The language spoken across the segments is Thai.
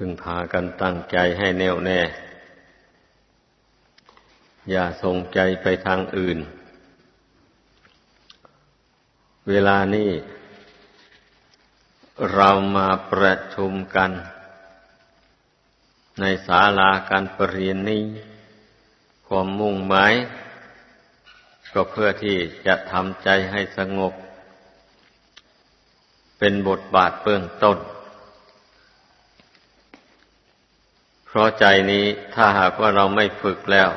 พึงพากันตั้งใจให้แน่วแน่ อย่าส่งใจไปทางอื่น เวลานี้เรามาประชุมกัน ในศาลาการประเรียนนี้ ความมุ่งหมาย ก็เพื่อที่จะทำใจให้สงบ เป็นบทบาทเบื้องต้น เพ ราะใจนี้ถ้าหากว่าเราไม่ฝึกแล้ว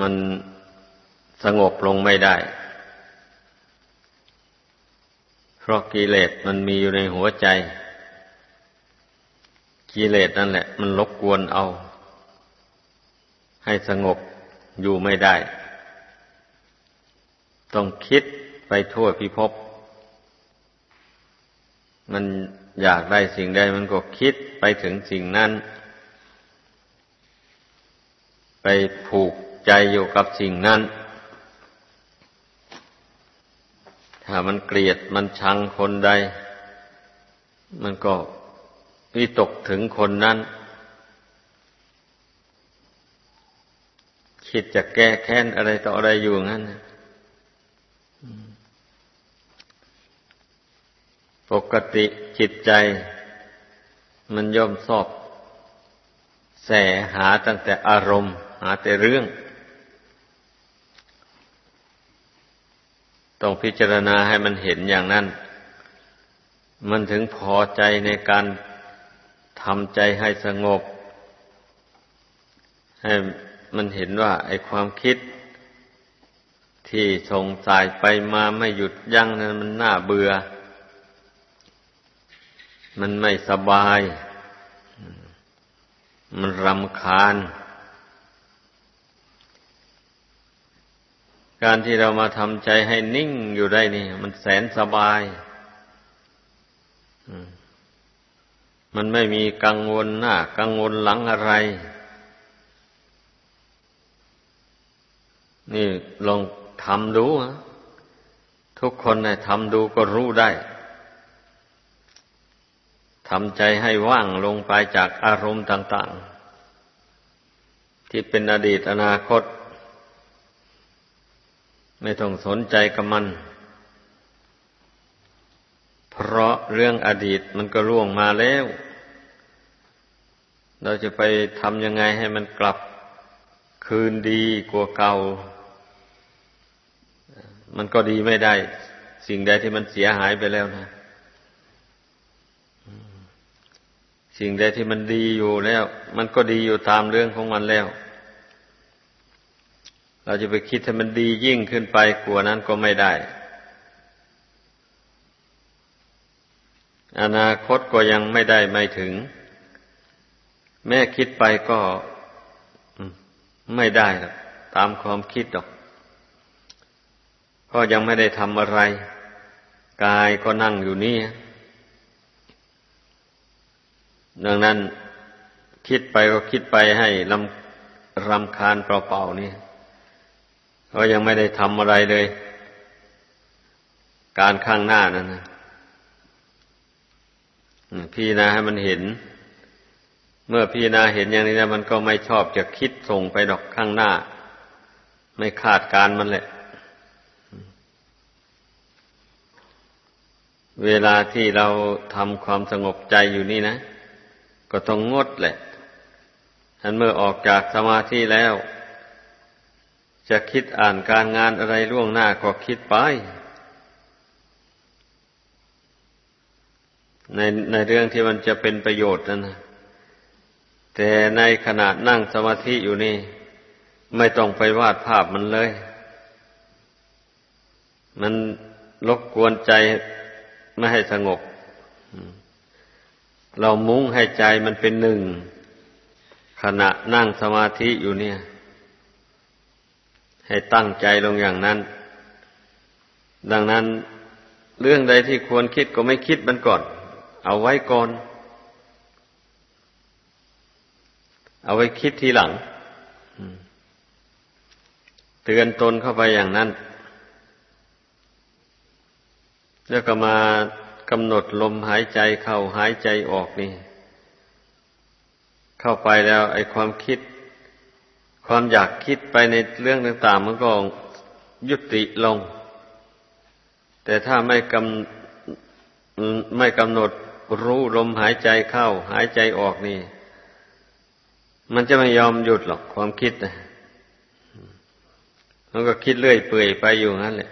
มันสงบลงไม่ได้ เพราะกิเลสมันมีอยู่ในหัวใจ กิเลสนั่นแหละ มันลบกวนเอา ให้สงบอยู่ไม่ได้ ต้องคิดไปทั่วพิภพมันอยากได้สิ่งใดมันก็คิดไปถึงสิ่งนั้น ไปผูกใจอยู่กับสิ่งนั้น ถ้ามันเกลียดมันชังคนใด มันก็วิตกถึงคนนั้น คิดจะแก้แค้นอะไรต่ออะไรอยู่งั้นปกติจิตใจ มันย่อมสอบแสหาตั้งแต่อารมณ์ หาแต่เรื่อง ต้องพิจารณาให้มันเห็นอย่างนั้น มันถึงพอใจในการทำใจให้สงบ ให้มันเห็นว่า ไอ้ความคิดที่ส่งสายไปมาไม่หยุดยั้งนั้นมันน่าเบื่อ มันไม่สบาย มันรำคาญ การที่เรามาทำใจให้นิ่งอยู่ได้นี่ มันแสนสบายมันไม่มีกังวลหน้ากังวลหลังอะไร นี่ลองทำดูทุกคนนะทำดูก็รู้ได้ทำใจให้ว่างลงไปจากอารมณ์ต่าง ๆ ที่เป็นอดีตอนาคต ไม่ต้องสนใจกับมัน เพราะเรื่องอดีตมันก็ล่วงมาแล้ว เราจะไปทำยังไงให้มันกลับคืนดีกว่าเก่า มันก็ดีไม่ได้ สิ่งใดที่มันเสียหายไปแล้วนะ สิ่งใดที่มันดีอยู่แล้ว มันก็ดีอยู่ตามเรื่องของมันแล้ว เราจะไปคิดให้มันดียิ่งขึ้นไปกว่านั้นก็ไม่ได้ อนาคตก็ยังไม่ได้ไม่ถึง แม่คิดไปก็ไม่ได้ตามความคิดหรอก ก็ยังไม่ได้ทำอะไร กายก็นั่งอยู่นี่ดังนั้นคิดไปก็คิดไปให้ลำรำคาญเปล่าๆนี่ ก็ยังไม่ได้ทำอะไรเลย การข้างหน้านั่นนะพี่นาให้มันเห็น เมื่อพี่นาเห็นอย่างนี้แล้วมันก็ไม่ชอบจะคิดส่งไปดอกข้างหน้า ไม่คาดการมันแหละ เวลาที่เราทำความสงบใจอยู่นี่นะ ก็ต้องงดแหละอันเมื่อออกจากสมาธิแล้ว จะคิดอ่านการงานอะไรล่วงหน้าก็คิดไป ในในเรื่องที่มันจะเป็นประโยชน์นั่นนะแต่ในขณะนั่งสมาธิอยู่นี่ ไม่ต้องไปวาดภาพมันเลย มันรบกวนใจไม่ให้สงบ เรามุ่งให้ใจมันเป็นหนึ่ง ขณะนั่งสมาธิอยู่เนี่ย ให้ตั้งใจลงอย่างนั้น ดังนั้นเรื่องใดที่ควรคิดก็ไม่คิดมันก่อน เอาไว้ก่อน เอาไว้คิดทีหลังเตือนตนเข้าไปอย่างนั้น แล้วก็มากำหนดลมหายใจเข้าหายใจออกนี่ เข้าไปแล้วไอ้ความคิด ความอยากคิดไปในเรื่องต่างๆมันก็ยุติลง แต่ถ้าไม่กำไม่กำหนดรู้ลมหายใจเข้า หายใจออกนี่ มันจะไม่ยอมหยุดหรอกความคิดนะมันก็คิดเรื่อยเปื่อยไปอยู่งั้นแหละ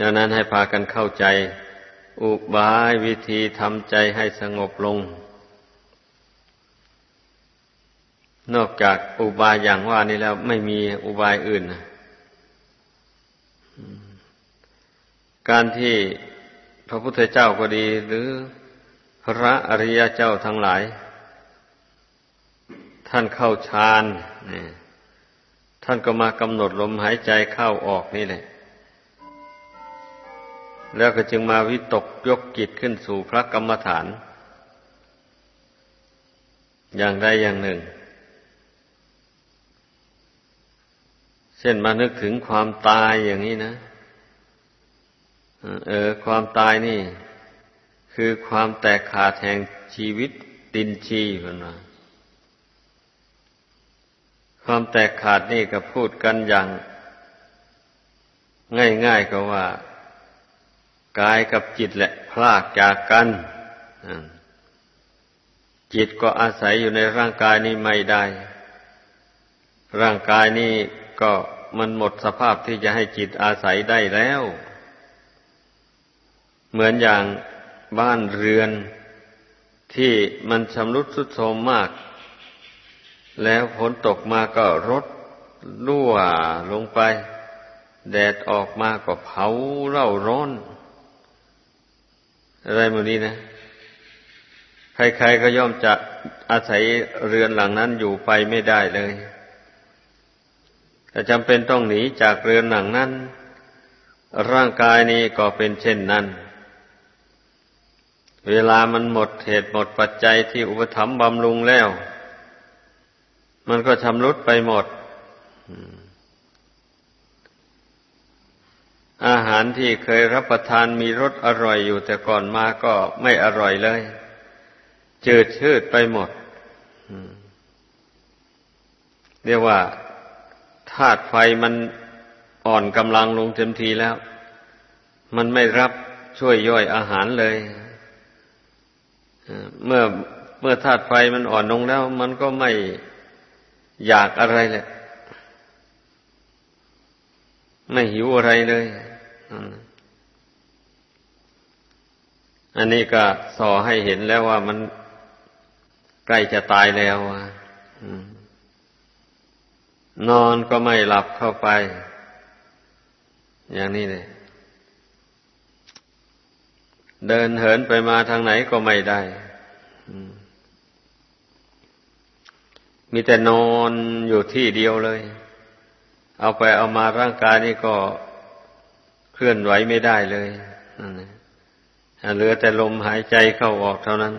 ดังนั้นให้พากันเข้าใจ อุบายวิธีทำใจให้สงบลง นอกจากอุบายอย่างว่านี้แล้วไม่มีอุบายอื่นนะการที่พระพุทธเจ้าก็ดี หรือพระอริยเจ้าทั้งหลาย ท่านเข้าฌานท่านก็มากำหนดลมหายใจเข้าออกนี่แหละ แล้วก็จึงมาวิตกยกจิตขึ้นสู่พระกรรมฐาน อย่างใดอย่างหนึ่ง เช่นมานึกถึงความตายอย่างนี้นะเออ ความตายนี่ คือความแตกขาดแห่งชีวิตดินชีพนว่าความแตกขาดนี่ก็พูดกันอย่าง ง่ายๆก็ว่ากายกับจิตแหละพลากจากกันจิตก็อาศัยอยู่ในร่างกายนี้ไม่ได้ ร่างกายนี้ ก็มันหมดสภาพที่จะให้จิตอาศัยได้แล้ว เหมือนอย่างบ้านเรือนที่มันชำรุดทรุดโทรมมาก แล้วฝนตกมาก็รดรั่วลงไป แดดออกมาก็เผาเร่าร้อน อะไรโมนี้นะ ใครๆก็ย่อมจะอาศัยเรือนหลังนั้นอยู่ไปไม่ได้เลย แต่จำเป็นต้องหนีจากเรือนหลังนั้น ร่างกายนี้ก็เป็นเช่นนั้น เวลามันหมดเหตุหมดปัจจัยที่อุปถัมภ์บำรุงแล้ว มันก็ชำรุดไปหมด อาหารที่เคยรับประทานมีรสอร่อยอยู่แต่ก่อนมาก็ไม่อร่อยเลย จืดชืดไปหมดเรียกว่า ธาตุไฟมันอ่อนกำลังลงเต็มทีแล้ว มันไม่รับช่วยย่อยอาหารเลย เมื่อเมื่อธาตุไฟมันอ่อนลงแล้ว มันก็ไม่อยากอะไรแหละ ไม่หิวอะไรเลย อันนี้ก็สอให้เห็นแล้วว่ามันใกล้จะตายแล้วอะ นอนก็ไม่หลับเข้าไป อย่างนี้เลยเดินเหินไปมาทางไหนก็ไม่ได้มีแต่นอนอยู่ที่เดียวเลย เอาไปเอามาร่างกายนี่ก็เคลื่อนไหวไม่ได้เลยเหลือแต่ลมหายใจเข้าออกเท่านั้น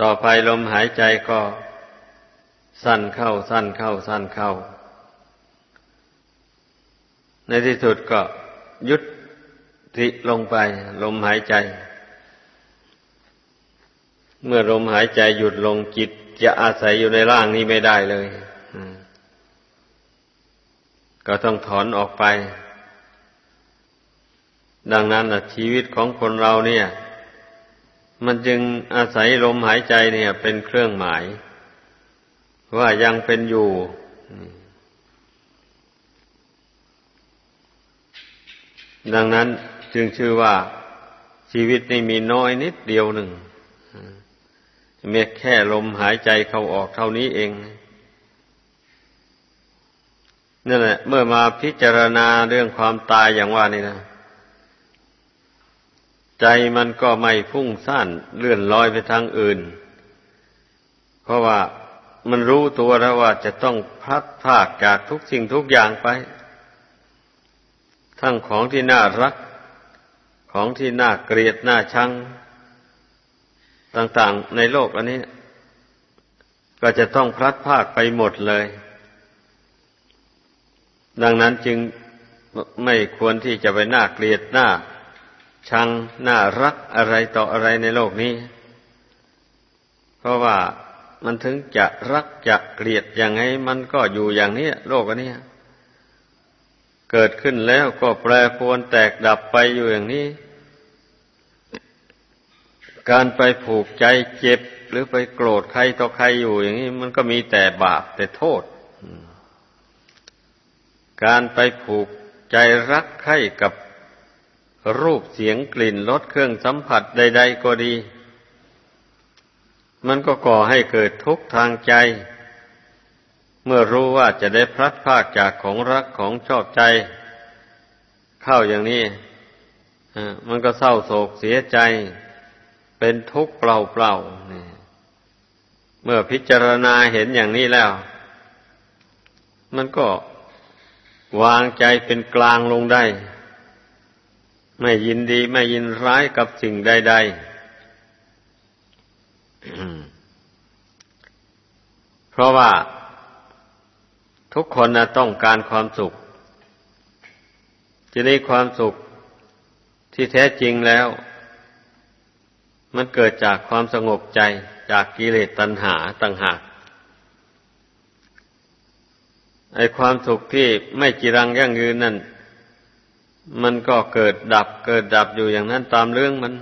ต่อไปลมหายใจก็ สั้นเข้าสั้นเข้าสั้นเข้า ในที่สุดก็ยุดติลงไป ลมหายใจ เมื่อลมหายใจหยุดลงจิตจะอาศัยอยู่ในร่างนี้ไม่ได้เลยก็ต้องถอนออกไป ดังนั้นนะชีวิตของคนเราเนี่ย มันจึงอาศัยลมหายใจเนี่ย เป็นเครื่องหมาย ว่ายังเป็นอยู่ดังนั้นจึงชื่อว่าชีวิตนี่มีน้อยนิดเดียวหนึ่งเมีแค่ลมหายใจเข้าออกเท่านี้เองนั่นแหละ เมื่อมาพิจารณาเรื่องความตายอย่างว่านี่นะ ใจมันก็ไม่พุ่งซ่านเลื่อนลอยไปทางอื่น เพราะว่า มันรู้ตัวแล้วว่าจะต้องพัดพากจากทุกสิ่งทุกอย่างไป ทั้งของที่น่ารัก ของที่น่าเกลียดน่าชัง ต่างๆในโลกอันนี้ ก็จะต้องพลัดพากไปหมดเลย ดังนั้นจึงไม่ควรที่จะไปน่าเกลียดน่าชังน่ารักอะไรต่ออะไรในโลกนี้ เพราะว่า มันถึงจะรักจะเกลียดย่างไง มันก็อยู่อย่างนี้โลกอันนี้เกิดขึ้นแล้วก็แปรปรวนแตกดับไปอยู่อย่างนี้ การไปผูกใจเจ็บ หรือไปโกรธใครต่อใครอยู่อย่างนี้ มันก็มีแต่บาปแต่โทษ การไปผูกใจรักใครกับรูปเสียงกลิ่นรสเครื่องสัมผัสใด ๆ ก็ดี มันก็ก่อให้เกิดทุกข์ทางใจ เมื่อรู้ว่าจะได้พลัดพรากจากของรักของชอบใจ เข้าอย่างนี้มันก็เศร้าโศกเสียใจ เป็นทุกข์เปล่าๆเมื่อพิจารณาเห็นอย่างนี้แล้ว มันก็วางใจเป็นกลางลงได้ ไม่ยินดีไม่ยินร้ายกับสิ่งใด ๆ เพราะว่าทุกคนนะต้องการความสุข จะได้ความสุขที่แท้จริงแล้ว มันเกิดจากความสงบใจจากกิเลสตัณหาต่างหากไอความสุขที่ไม่จีรังยั่งยืนนั่น มันก็เกิดดับเกิดดับอยู่อย่างนั้นตามเรื่องมัน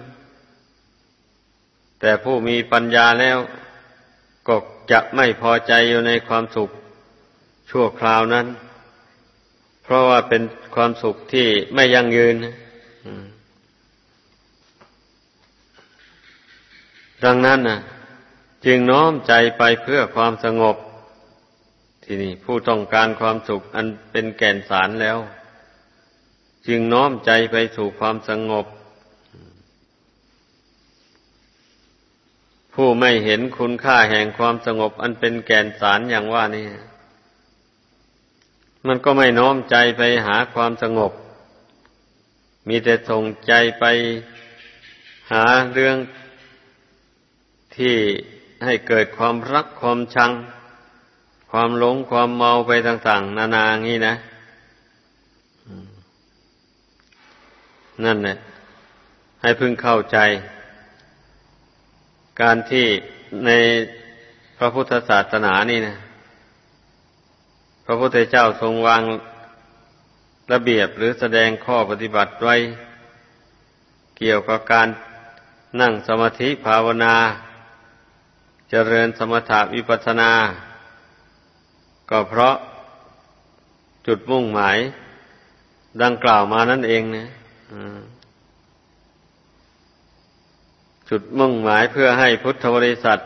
แต่ผู้มีปัญญาแล้วก็จะไม่พอใจอยู่ในความสุขชั่วคราวนั้น เพราะว่าเป็นความสุขที่ไม่ยั่งยืนดังนั้นนะจึงน้อมใจไปเพื่อความสงบ ที่นี่ผู้ต้องการความสุขอันเป็นแก่นสารแล้ว จึงน้อมใจไปสู่ความสงบ ผู้ไม่เห็นคุณค่าแห่งความสงบอันเป็นแก่นสารอย่างว่านี่ มันก็ไม่น้อมใจไปหาความสงบ มีแต่ส่งใจไปหาเรื่องที่ให้เกิดความรักความชัง ความหลงความเมาไปต่าง ๆ นานางี้นะ นั่นแหละให้พึงเข้าใจ การที่ในพระพุทธศาสนานี่นะ พระพุทธเจ้าทรงวางระเบียบหรือแสดงข้อปฏิบัติไว้ เกี่ยวกับการนั่งสมาธิภาวนา เจริญสมถะวิปัสสนา ก็เพราะจุดมุ่งหมาย ดังกล่าวมานั่นเองนะ จุดมุ่งหมายเพื่อให้พุทธบริษัท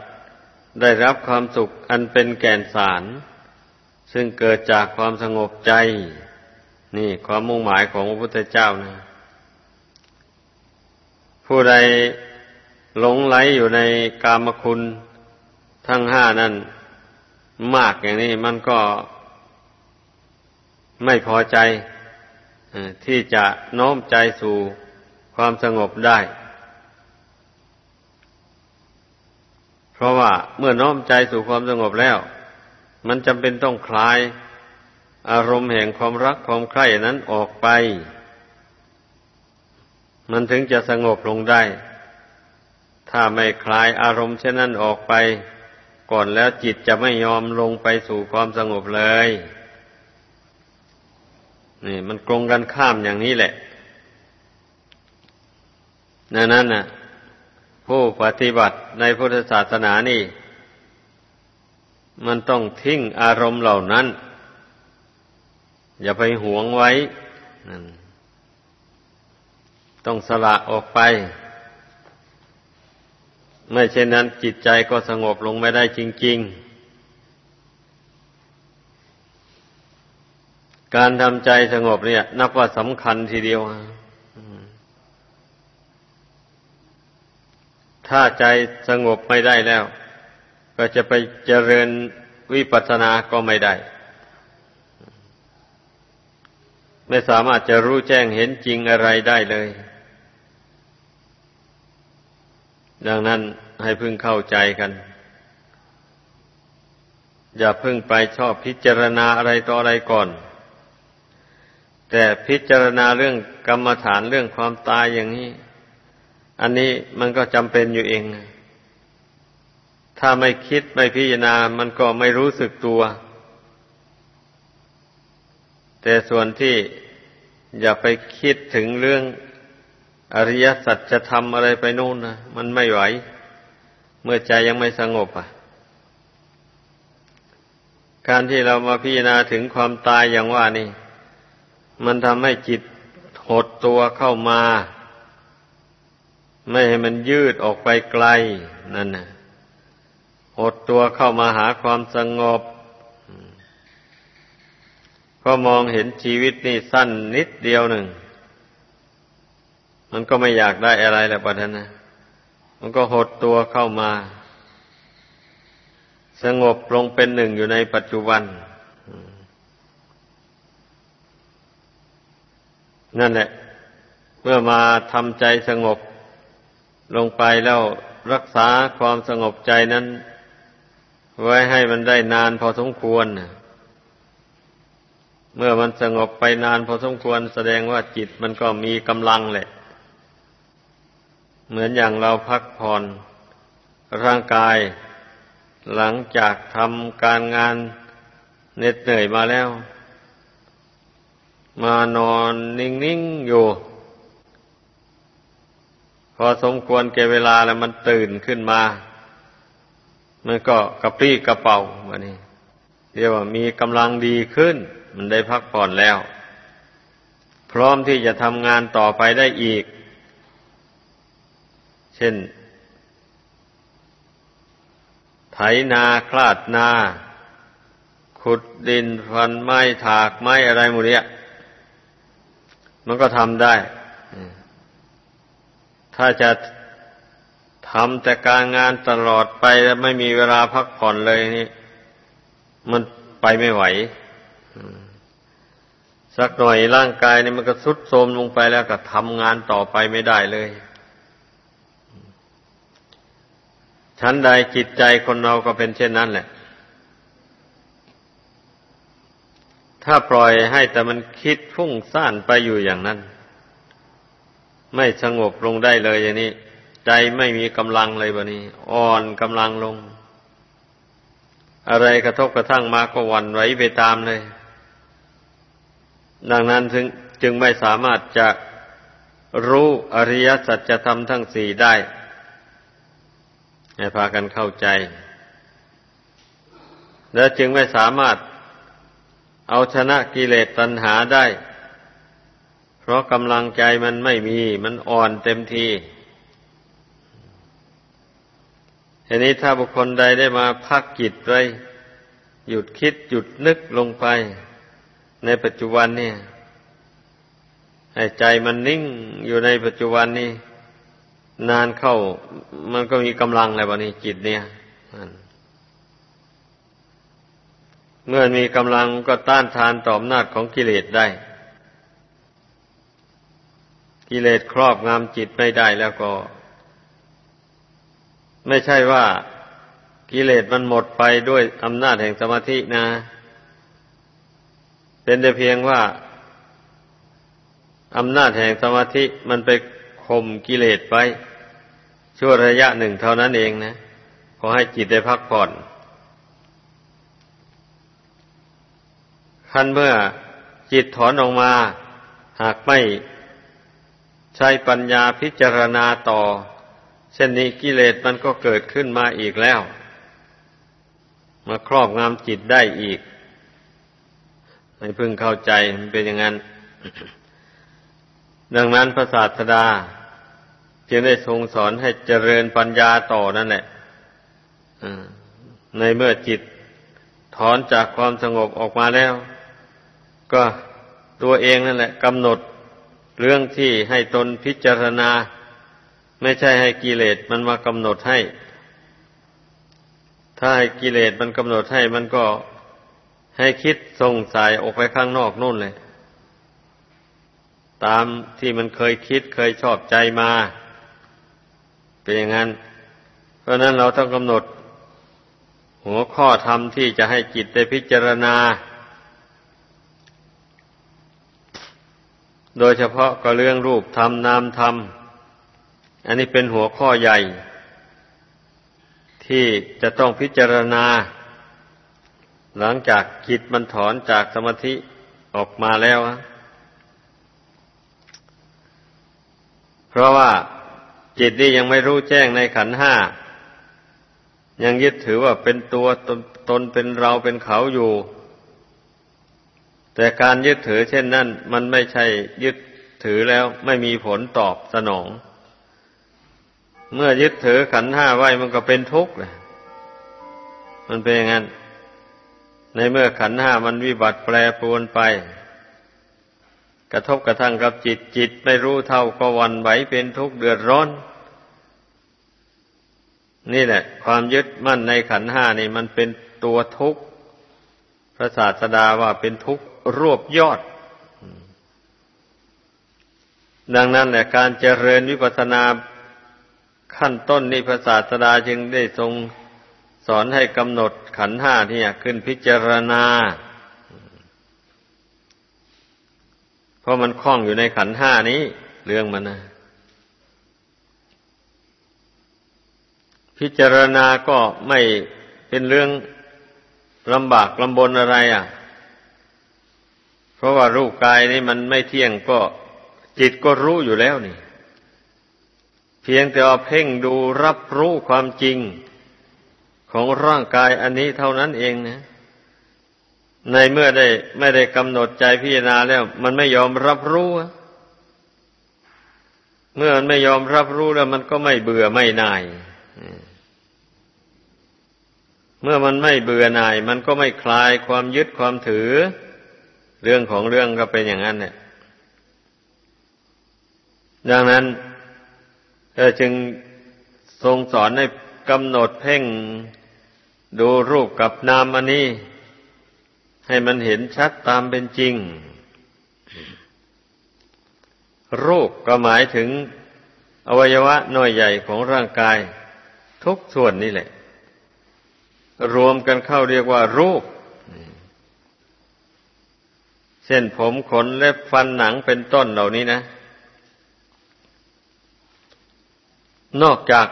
ได้รับความสุขอันเป็นแก่นสาร ซึ่งเกิดจากความสงบใจ นี่ความมุ่งหมายของพระพุทธเจ้านะผู้ใดหลงไหลอยู่ในกามคุณทั้งห้านั้นมากอย่างนี้มันก็ไม่พอใจที่จะโน้มใจสู่ความสงบได้ เพราะว่าเมื่อน้อมใจสู่ความสงบแล้ว มันจำเป็นต้องคลาย อารมณ์แห่งความรักความใคร่นั้นออกไป มันถึงจะสงบลงได้ ถ้าไม่คลายอารมณ์เช่นนั้นออกไป ก่อนแล้วจิตจะไม่ยอมลงไปสู่ความสงบเลยนี่มันกรงกันข้ามอย่างนี้แหละนั่นนั่นน่ะ ผู้ปฏิบัติในพุทธศาสนานี่ มันต้องทิ้งอารมณ์เหล่านั้น อย่าไปหวงไว้ ต้องสละออกไป ไม่เช่นนั้นจิตใจก็สงบลงไม่ได้จริง ๆ การทำใจสงบเนี่ย นับว่าสำคัญทีเดียว ถ้าใจสงบไม่ได้แล้ว ก็จะไปเจริญวิปัสสนาก็ไม่ได้ ไม่สามารถจะรู้แจ้งเห็นจริงอะไรได้เลย ดังนั้นให้พึ่งเข้าใจกัน อย่าพึ่งไปชอบพิจารณาอะไรต่ออะไรก่อน แต่พิจารณาเรื่องกรรมฐานเรื่องความตายอย่างนี้ อันนี้มันก็จำเป็นอยู่เอง ถ้าไม่คิดไม่พิจารณา มันก็ไม่รู้สึกตัว แต่ส่วนที่อย่าไปคิดถึงเรื่องอริยสัจจะทำอะไรไปนู่นนะมันไม่ไหว เมื่อใจยังไม่สงบอะ การที่เรามาพิจารณาถึงความตายอย่างว่านี่ มันทำให้จิตหดตัวเข้ามา ไม่ให้มันยืดออกไปไกลนั่นนะหดตัวเข้ามาหาความสงบ ก็มองเห็นชีวิตนี่สั้นนิดเดียวหนึ่ง มันก็ไม่อยากได้อะไรแล้วปะท่านนะมันก็หดตัวเข้ามา สงบลงเป็นหนึ่งอยู่ในปัจจุบันนั่นแหละ เมื่อมาทำใจสงบ ลงไปแล้วรักษาความสงบใจนั้น ไว้ให้มันได้นานพอสมควร เมื่อมันสงบไปนานพอสมควร แสดงว่าจิตมันก็มีกำลังแหละ เหมือนอย่างเราพักผ่อนร่างกาย หลังจากทำการงานเหน็ดเหนื่อยมาแล้ว มานอนนิ่งๆอยู่ อสมควรแก่เวลาแล้วมันตื่นขึ้นมา มันก็กระปรี้กระเป๋าวันนี้เรียกว่ามีกำลังดีขึ้น มันได้พักผ่อนแล้ว พร้อมที่จะทำงานต่อไปได้อีก เช่น ไถนาคลาดนา ขุดดินฟันไม้ถากไม้อะไรหมดเนี้ยมันก็ทำได้ ถ้าจะทำแต่การงานตลอดไปแล้วไม่มีเวลาพักผ่อนเลยนี่ มันไปไม่ไหว สักหน่อยร่างกายนี่มันก็สุดโทรมลงไปแล้วก็ทำงานต่อไปไม่ได้เลยชั้นใดจิตใจคนเราก็เป็นเช่นนั้นแหละ ถ้าปล่อยให้แต่มันคิดฟุ้งซ่านไปอยู่อย่างนั้น ไม่สงบลงได้เลยอย่างนี้ใจไม่มีกำลังเลยบะนี้ อ่อนกำลังลง อะไรกระทบกระทั่งมาก็วันไหวไปตามเลย ดังนั้นจึงจึงไม่สามารถจะรู้อริยสัจธรรมทั้งสี่ได้ ให้พากันเข้าใจ และจึงไม่สามารถเอาชนะกิเลสตัณหาได้ เพราะกำลังใจมันไม่มี มันอ่อนเต็มทีทีนี้ถ้าบุคคลใดได้มาพักจิตไว้หยุดคิดหยุดนึกลงไป ในปัจจุบันเนี่ยให้ใจมันนิ่งอยู่ในปัจจุบันนี้นานเข้า มันก็มีกำลังอะไรบ้านี้จิตเนี่ยเมื่อมีกำลังก็ต้านทานต่ออำนาจของกิเลสได้ กิเลสครอบงำจิตไม่ได้แล้วก็ ไม่ใช่ว่ากิเลสมันหมดไปด้วยอำนาจแห่งสมาธินะ เป็นแต่เพียงว่าอำนาจแห่งสมาธิมันไปข่มกิเลสไป ชั่วระยะหนึ่งเท่านั้นเองนะ ขอให้จิตได้พักผ่อนขั้นเมื่อจิตถอนออกมา หากไม่ ช้ปัญญาพิจารณาต่อ เช่นนี้กิเลสมันก็เกิดขึ้นมาอีกแล้ว มาครอบงำจิตได้อีกให้พึงเข้าใจมันเป็นอย่างนั้น ดังนั้นพระศาสดา จึงได้ทรงสอนให้เจริญปัญญาต่อนั่นแหละในเมื่อจิตถอนจากความสงบออกมาแล้ว ก็ตัวเองนั่นแหละกำหนด เรื่องที่ให้ตนพิจารณา ไม่ใช่ให้กิเลสมันมากำหนดให้ ถ้าให้กิเลสมันกำหนดให้มันก็ให้คิดส่งสายออกไปข้างนอกนู่นเลย ตามที่มันเคยคิดเคยชอบใจมา เป็นอย่างนั้น เพราะนั้นเราต้องกำหนด หัวข้อธรรมที่จะให้จิตได้พิจารณา โดยเฉพาะก็เรื่องรูปธรรมนามธรรม อันนี้เป็นหัวข้อใหญ่ ที่จะต้องพิจารณา หลังจากจิตมันถอนจากสมาธิออกมาแล้ว เพราะว่าจิตนี่ยังไม่รู้แจ้งในขันห้า ยังยึดถือว่าเป็นตัวตนตนเป็นเราเป็นเขาอยู่ แต่การยึดถือเช่นนั้น มันไม่ใช่ยึดถือแล้วไม่มีผลตอบสนอง เมื่อยึดถือขันห้าไว้มันก็เป็นทุกข์เลยมันเป็นอย่างนั้น ในเมื่อขันห้ามันวิบัติแปรปรวนไป กระทบกระทั่งกับจิตจิตไม่รู้เท่าก็วันไหวเป็นทุกข์เดือดร้อน นี่แหละ ความยึดมั่นในขันห้านี่มันเป็นตัวทุกข์พระศาสดาว่าเป็นทุกข์ รวบยอด ดังนั้นแหละการเจริญวิปัสสนาขั้นต้นนี้พระศาสดาจึงได้ทรงสอนให้กำหนดขันห้าที่ขึ้นพิจารณา เพราะมันคล้องอยู่ในขันห้านี้ เรื่องมันนะพิจารณาก็ไม่เป็นเรื่องลำบากลำบนอะไร อะ เพราะว่ารูปกายนี้มันไม่เที่ยงก็จิตก็รู้อยู่แล้วนี่ เพียงแต่ว่าเพ่งดูรับรู้ความจริงของร่างกายอันนี้เท่านั้นเองนะ ในเมื่อได้ไม่ได้กำหนดใจพิจารณาแล้ว มันไม่ยอมรับรู้ เมื่อมันไม่ยอมรับรู้แล้ว มันก็ไม่เบื่อไม่นายเมื่อมันไม่เบื่อหน่าย มันก็ไม่คลายความยึดความถือ เรื่องของเรื่องก็เป็นอย่างนั้นเนี่ย ดังนั้นจึงทรงสอนให้กำหนดเพ่งดูรูปกับนามอันนี้ ให้มันเห็นชัดตามเป็นจริง รูปก็หมายถึงอวัยวะน้อยใหญ่ของร่างกาย ทุกส่วนนี่แหละ รวมกันเข้าเรียกว่ารูป เส้นผมขนเล็บฟันหนังเป็นต้นเหล่านี้นะ นอกจาก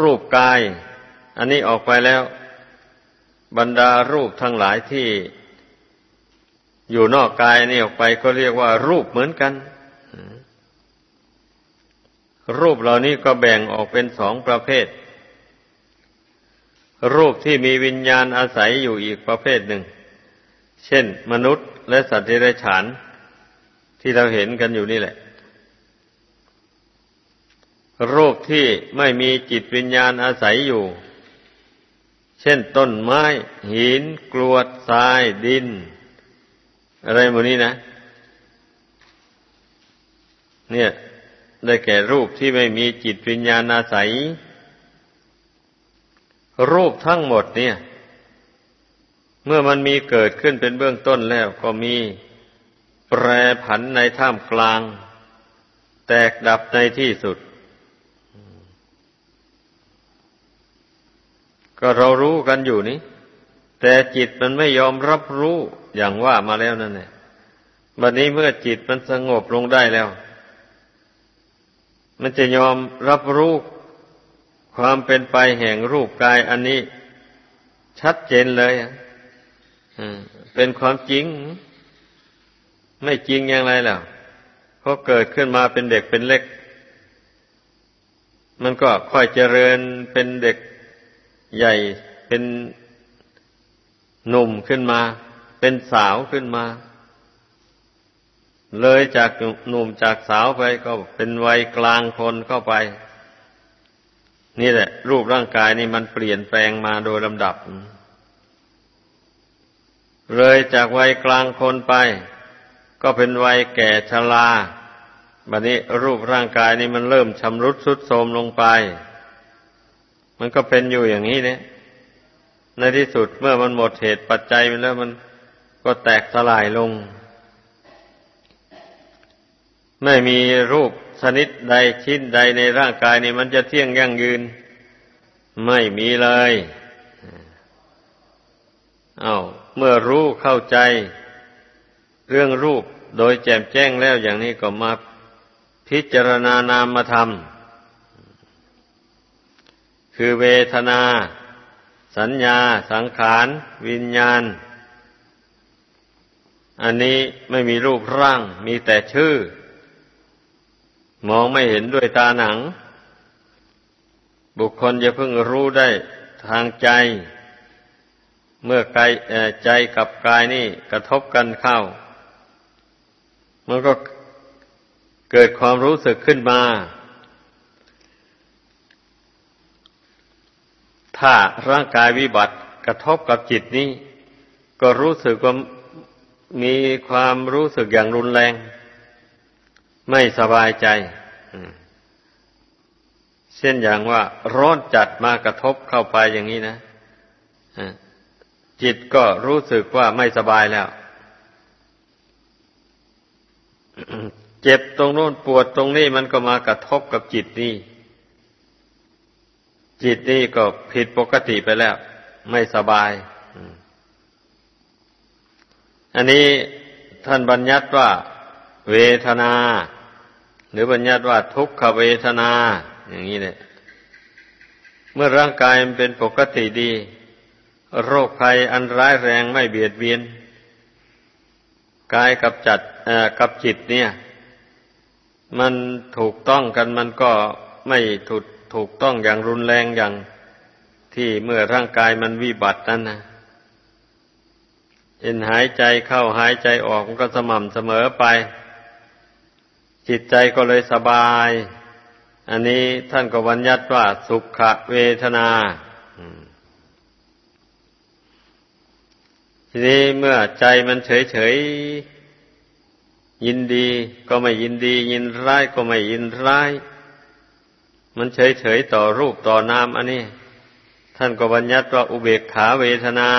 รูปกาย อันนี้ออกไปแล้ว บรรดารูปทั้งหลายที่ อยู่นอกกายนี่ออกไปก็เรียกว่ารูปเหมือนกัน รูปเหล่านี้ก็แบ่งออกเป็นสองประเภท รูปที่มีวิญญาณอาศัยอยู่อีกประเภทหนึ่ง เช่น มนุษย์และสัตว์เดรัจฉานที่เราเห็นกันอยู่นี่แหละรูปที่ไม่มีจิตวิญญาณอาศัยอยู่ เช่นต้นไม้ หิน กรวดทรายดิน อะไรหมดนี้นะ เนี่ย ได้แก่รูปที่ไม่มีจิตวิญญาณอาศัย รูปทั้งหมดเนี่ย เมื่อมันมีเกิดขึ้นเป็นเบื้องต้นแล้วก็มีแปรผันในท่ามกลาง แตกดับในที่สุด ก็เรารู้กันอยู่นี้ แต่จิตมันไม่ยอมรับรู้อย่างว่ามาแล้วนั่นแหละบัดนี้เมื่อจิตมันสงบลงได้แล้ว มันจะยอมรับรู้ความเป็นไปแห่งรูปกายอันนี้ ชัดเจนเลย เป็นความจริง ไม่จริงอย่างไรแล้วเพราะเกิดขึ้นมาเป็นเด็กเป็นเล็ก มันก็ค่อยเจริญเป็นเด็กใหญ่เป็นหนุ่มขึ้นมา เป็นสาวขึ้นมา เลยจากหนุ่มจากสาวไปก็เป็นวัยกลางคนเข้าไป นี่แหละ รูปร่างกายนี่มันเปลี่ยนแปลงมาโดยลำดับ เลยจากวัยกลางคนไป ก็เป็นวัยแก่ชราบัดนี้รูปร่างกายนี่มันเริ่มชำรุดทรุดโทรมลงไป มันก็เป็นอยู่อย่างนี้เนี่ย ในที่สุดเมื่อมันหมดเหตุปัจจัยไปแล้วมันก็แตกสลายลง ไม่มีรูปชนิดใดชิ้นใดในร่างกายนี่มันจะเที่ยงยั่งยืน ไม่มีเลย เอา้าเมื่อรู้เข้าใจ เรื่องรูปโดยแจ่มแจ้งแล้วอย่างนี้ก็มาพิจารณานามธรรม คือเวทนา สัญญา สังขาร วิญญาณ อันนี้ไม่มีรูปร่าง มีแต่ชื่อ มองไม่เห็นด้วยตาหนัง บุคคลจะเพิ่งรู้ได้ทางใจ เมื่อกายใจกับกายนี่กระทบกันเข้า มันก็เกิดความรู้สึกขึ้นมา ถ้าร่างกายวิบัติกระทบกับจิตนี้ ก็รู้สึกว่ามีความรู้สึกอย่างรุนแรง ไม่สบายใจเช่นอย่างว่าร้อนจัดมากระทบเข้าไปอย่างนี้นะ จิตก็รู้สึกว่าไม่สบายแล้ว เจ็บตรงโน้นปวดตรงนี้มันก็มากระทบกับจิตนี่ จิตนี่ก็ผิดปกติไปแล้ว ไม่สบาย อันนี้ท่านบัญญัติว่า เวทนา หรือบัญญัติว่าทุกขเวทนา อย่างนี้เลยเมื่อร่างกายมันเป็นปกติดี โรคภัยอันร้ายแรงไม่เบียดเบียนกายกับจัดกับจิตเนี่ย มันถูกต้องกันมันก็ไม่ถูกถูกต้องอย่างรุนแรงอย่างที่เมื่อร่างกายมันวิบัตินั่นนะเอ็นหายใจเข้าหายใจออกมันก็สม่ำเสมอไป จิตใจก็เลยสบาย อันนี้ท่านก็บัญญัติว่าสุขเวทนา ทีนี้เมื่อใจมันเฉยเฉยยินดีก็ไม่ยินดี ยินร้ายก็ไม่ยินร้าย มันเฉยเฉยต่อรูปต่อนามอันนี้ ท่านก็บัญญัติว่าอุเบกขาเวทนา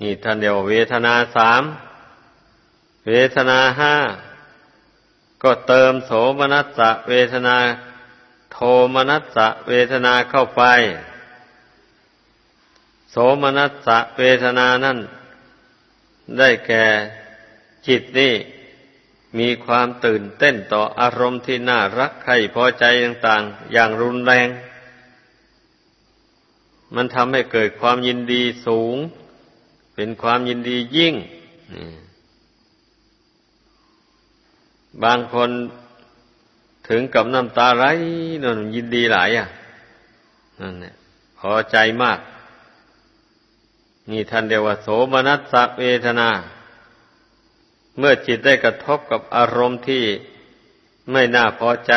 นี่ท่านเดียวเวทนาสามเวทนาห้าก็เติมโสมนัสสะเวทนา โทมนัสสะเวทนาเข้าไป โสมนัสสะเวทนานั่น ได้แก่จิตนี่มีความตื่นเต้นต่ออารมณ์ที่น่ารักใครพอใจต่างๆ อย่างรุนแรง มันทำให้เกิดความยินดีสูง เป็นความยินดียิ่ง บางคนถึงกับน้ำตาไหลนั่นยินดีหลายอะนั่นเนี่ยพอใจมาก นี่ท่านเดียวว่าโสมนัสสะเวทนา เมื่อจิตได้กระทบกับอารมณ์ที่ไม่น่าพอใจ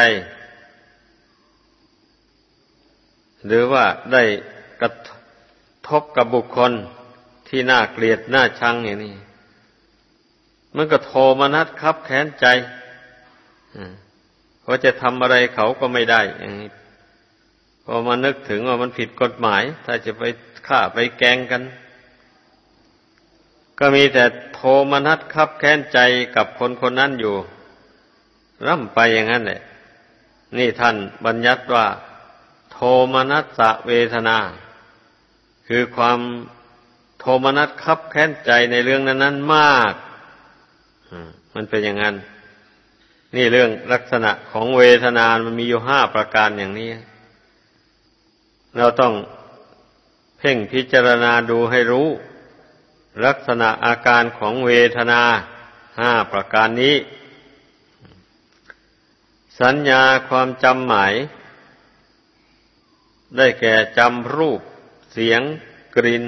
หรือว่าได้กระทบกับบุคคลที่น่าเกลียดน่าชังอย่างนี้มันก็โทมนัดคับแค้นใจเพราะจะทำอะไรเขาก็ไม่ได้อย่างนี้พอมานึกถึงว่ามันผิดกฎหมาย ถ้าจะไปฆ่าไปแกงกัน ก็มีแต่โทมนัสคับแค้นใจกับคนคนนั้นอยู่ ร่ำไปอย่างนั้นแหละ นี่ท่านบัญญัติว่า โทมนัสสะเวทนา คือความโทมนัสคับแค้นใจในเรื่องนั้นนั้นมากมันเป็นอย่างนั้น นี่เรื่องลักษณะของเวทนา มันมีอยู่ห้าประการอย่างนี้ เราต้องเพ่งพิจารณาดูให้รู้ ลักษณะอาการของเวทนาห้าประการนี้ สัญญาความจำหมาย ได้แก่จำรูป เสียง กลิ่น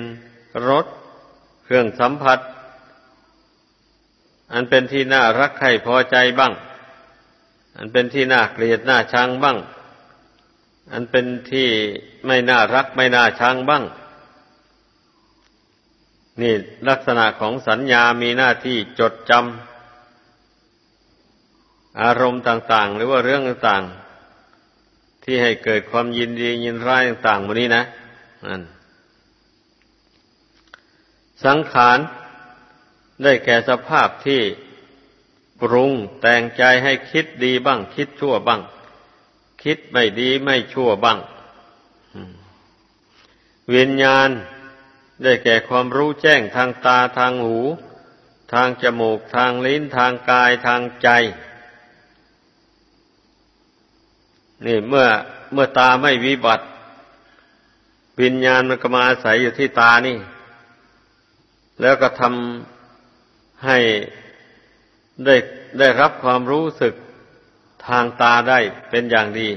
รสเครื่องสัมผัส อันเป็นที่น่ารักใคร่พอใจบ้าง อันเป็นที่น่าเกลียดน่าชังบ้าง อันเป็นที่ไม่น่ารักไม่น่าชังบ้าง นี่ลักษณะของสัญญามีหน้าที่จดจำอารมณ์ต่างๆ หรือว่าเรื่องต่างๆ ที่ให้เกิดความยินดียินร้ายต่างๆวันนี้นะนั่นสังขารได้แก่สภาพที่ปรุงแต่งใจให้คิดดีบ้าง คิดชั่วบ้าง คิดไม่ดีไม่ชั่วบ้างวิญญาณ ได้แก่ความรู้แจ้งทางตาทางหู ทางจมูกทางลิ้นทางกายทางใจ นี่เมื่อเมื่อตาไม่วิบัติวิญญาณมันก็มาอาศัยอยู่ที่ตานี่ แล้วก็ทำให้ได้ได้รับความรู้สึกทางตาได้เป็นอย่างดี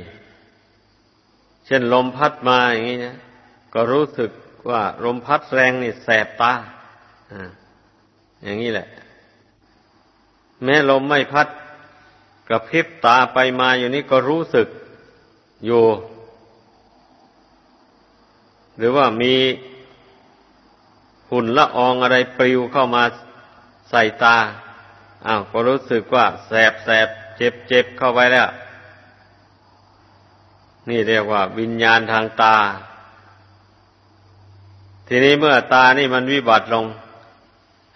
เช่นลมพัดมาอย่างนี้นะก็รู้สึก ว่าลมพัดแรงนี่แสบตาอย่างนี้แหละ แม้ลมไม่พัดกระพริบตาไปมาอยู่นี่ก็รู้สึกอยู่ หรือว่ามีหุ่นละอองอะไรปลิวเข้ามาใส่ตาอ้าวก็รู้สึกว่า แสบแสบเจ็บเจ็บเข้าไปแล้ว นี่เรียกว่า วิญญาณทางตา ทีนี้เมื่อตานี่มันวิบัติลง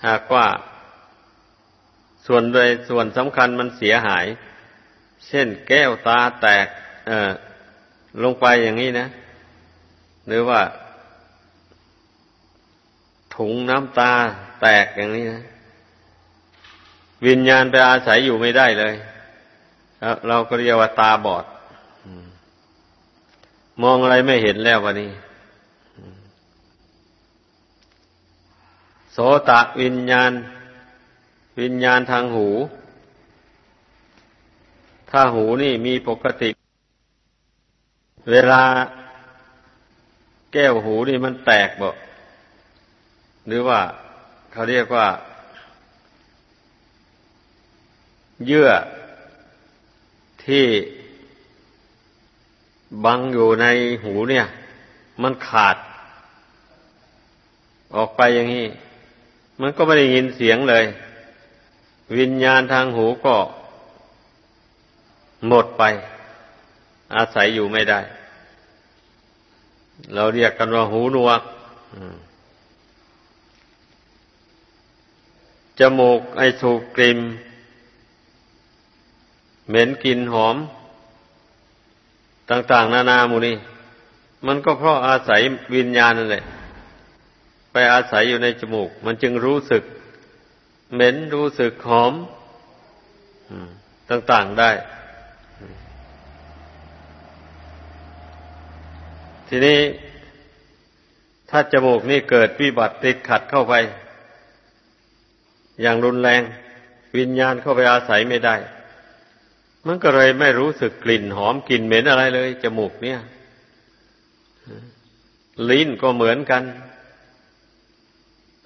หากว่า ส่วนโดยส่วนสำคัญมันเสียหาย เช่นแก้วตาแตก เออลงไปอย่างนี้นะ หรือว่า ถุงน้ำตาแตกอย่างนี้นะ วิญญาณไปอาศัยอยู่ไม่ได้เลย เราก็เรียกว่าตาบอด มองอะไรไม่เห็นแล้ววันนี้ โสตะวิญญาณ วิญญาณทางหู ถ้าหูนี่มีปกติ เวลาแก้วหูนี่มันแตกบ่หรือว่าเขาเรียกว่า เยื่อที่บังอยู่ในหูเนี่ย มันขาด ออกไปอย่างนี้ มันก็ไม่ได้ยินเสียงเลย วิญญาณทางหูก็หมดไป อาศัยอยู่ไม่ได้ เราเรียกกันว่าหูหนวกจมูกไอสูกกลิ่นเหม็นกลิ่นหอม ต่าง ๆ นานามูนี่มันก็เพราะอาศัยวิญญาณนั่นแหละ ไปอาศัยอยู่ในจมูก มันจึงรู้สึก เหม็นรู้สึกหอมต่างๆได้ ทีนี้ ถ้าจมูกนี่เกิดวิบัติติดขัดเข้าไป อย่างรุนแรง วิญญาณเข้าไปอาศัยไม่ได้ มันก็เลยไม่รู้สึกกลิ่นหอมกลิ่นเหม็นอะไรเลย จมูกเนี่ยลิ้นก็เหมือนกัน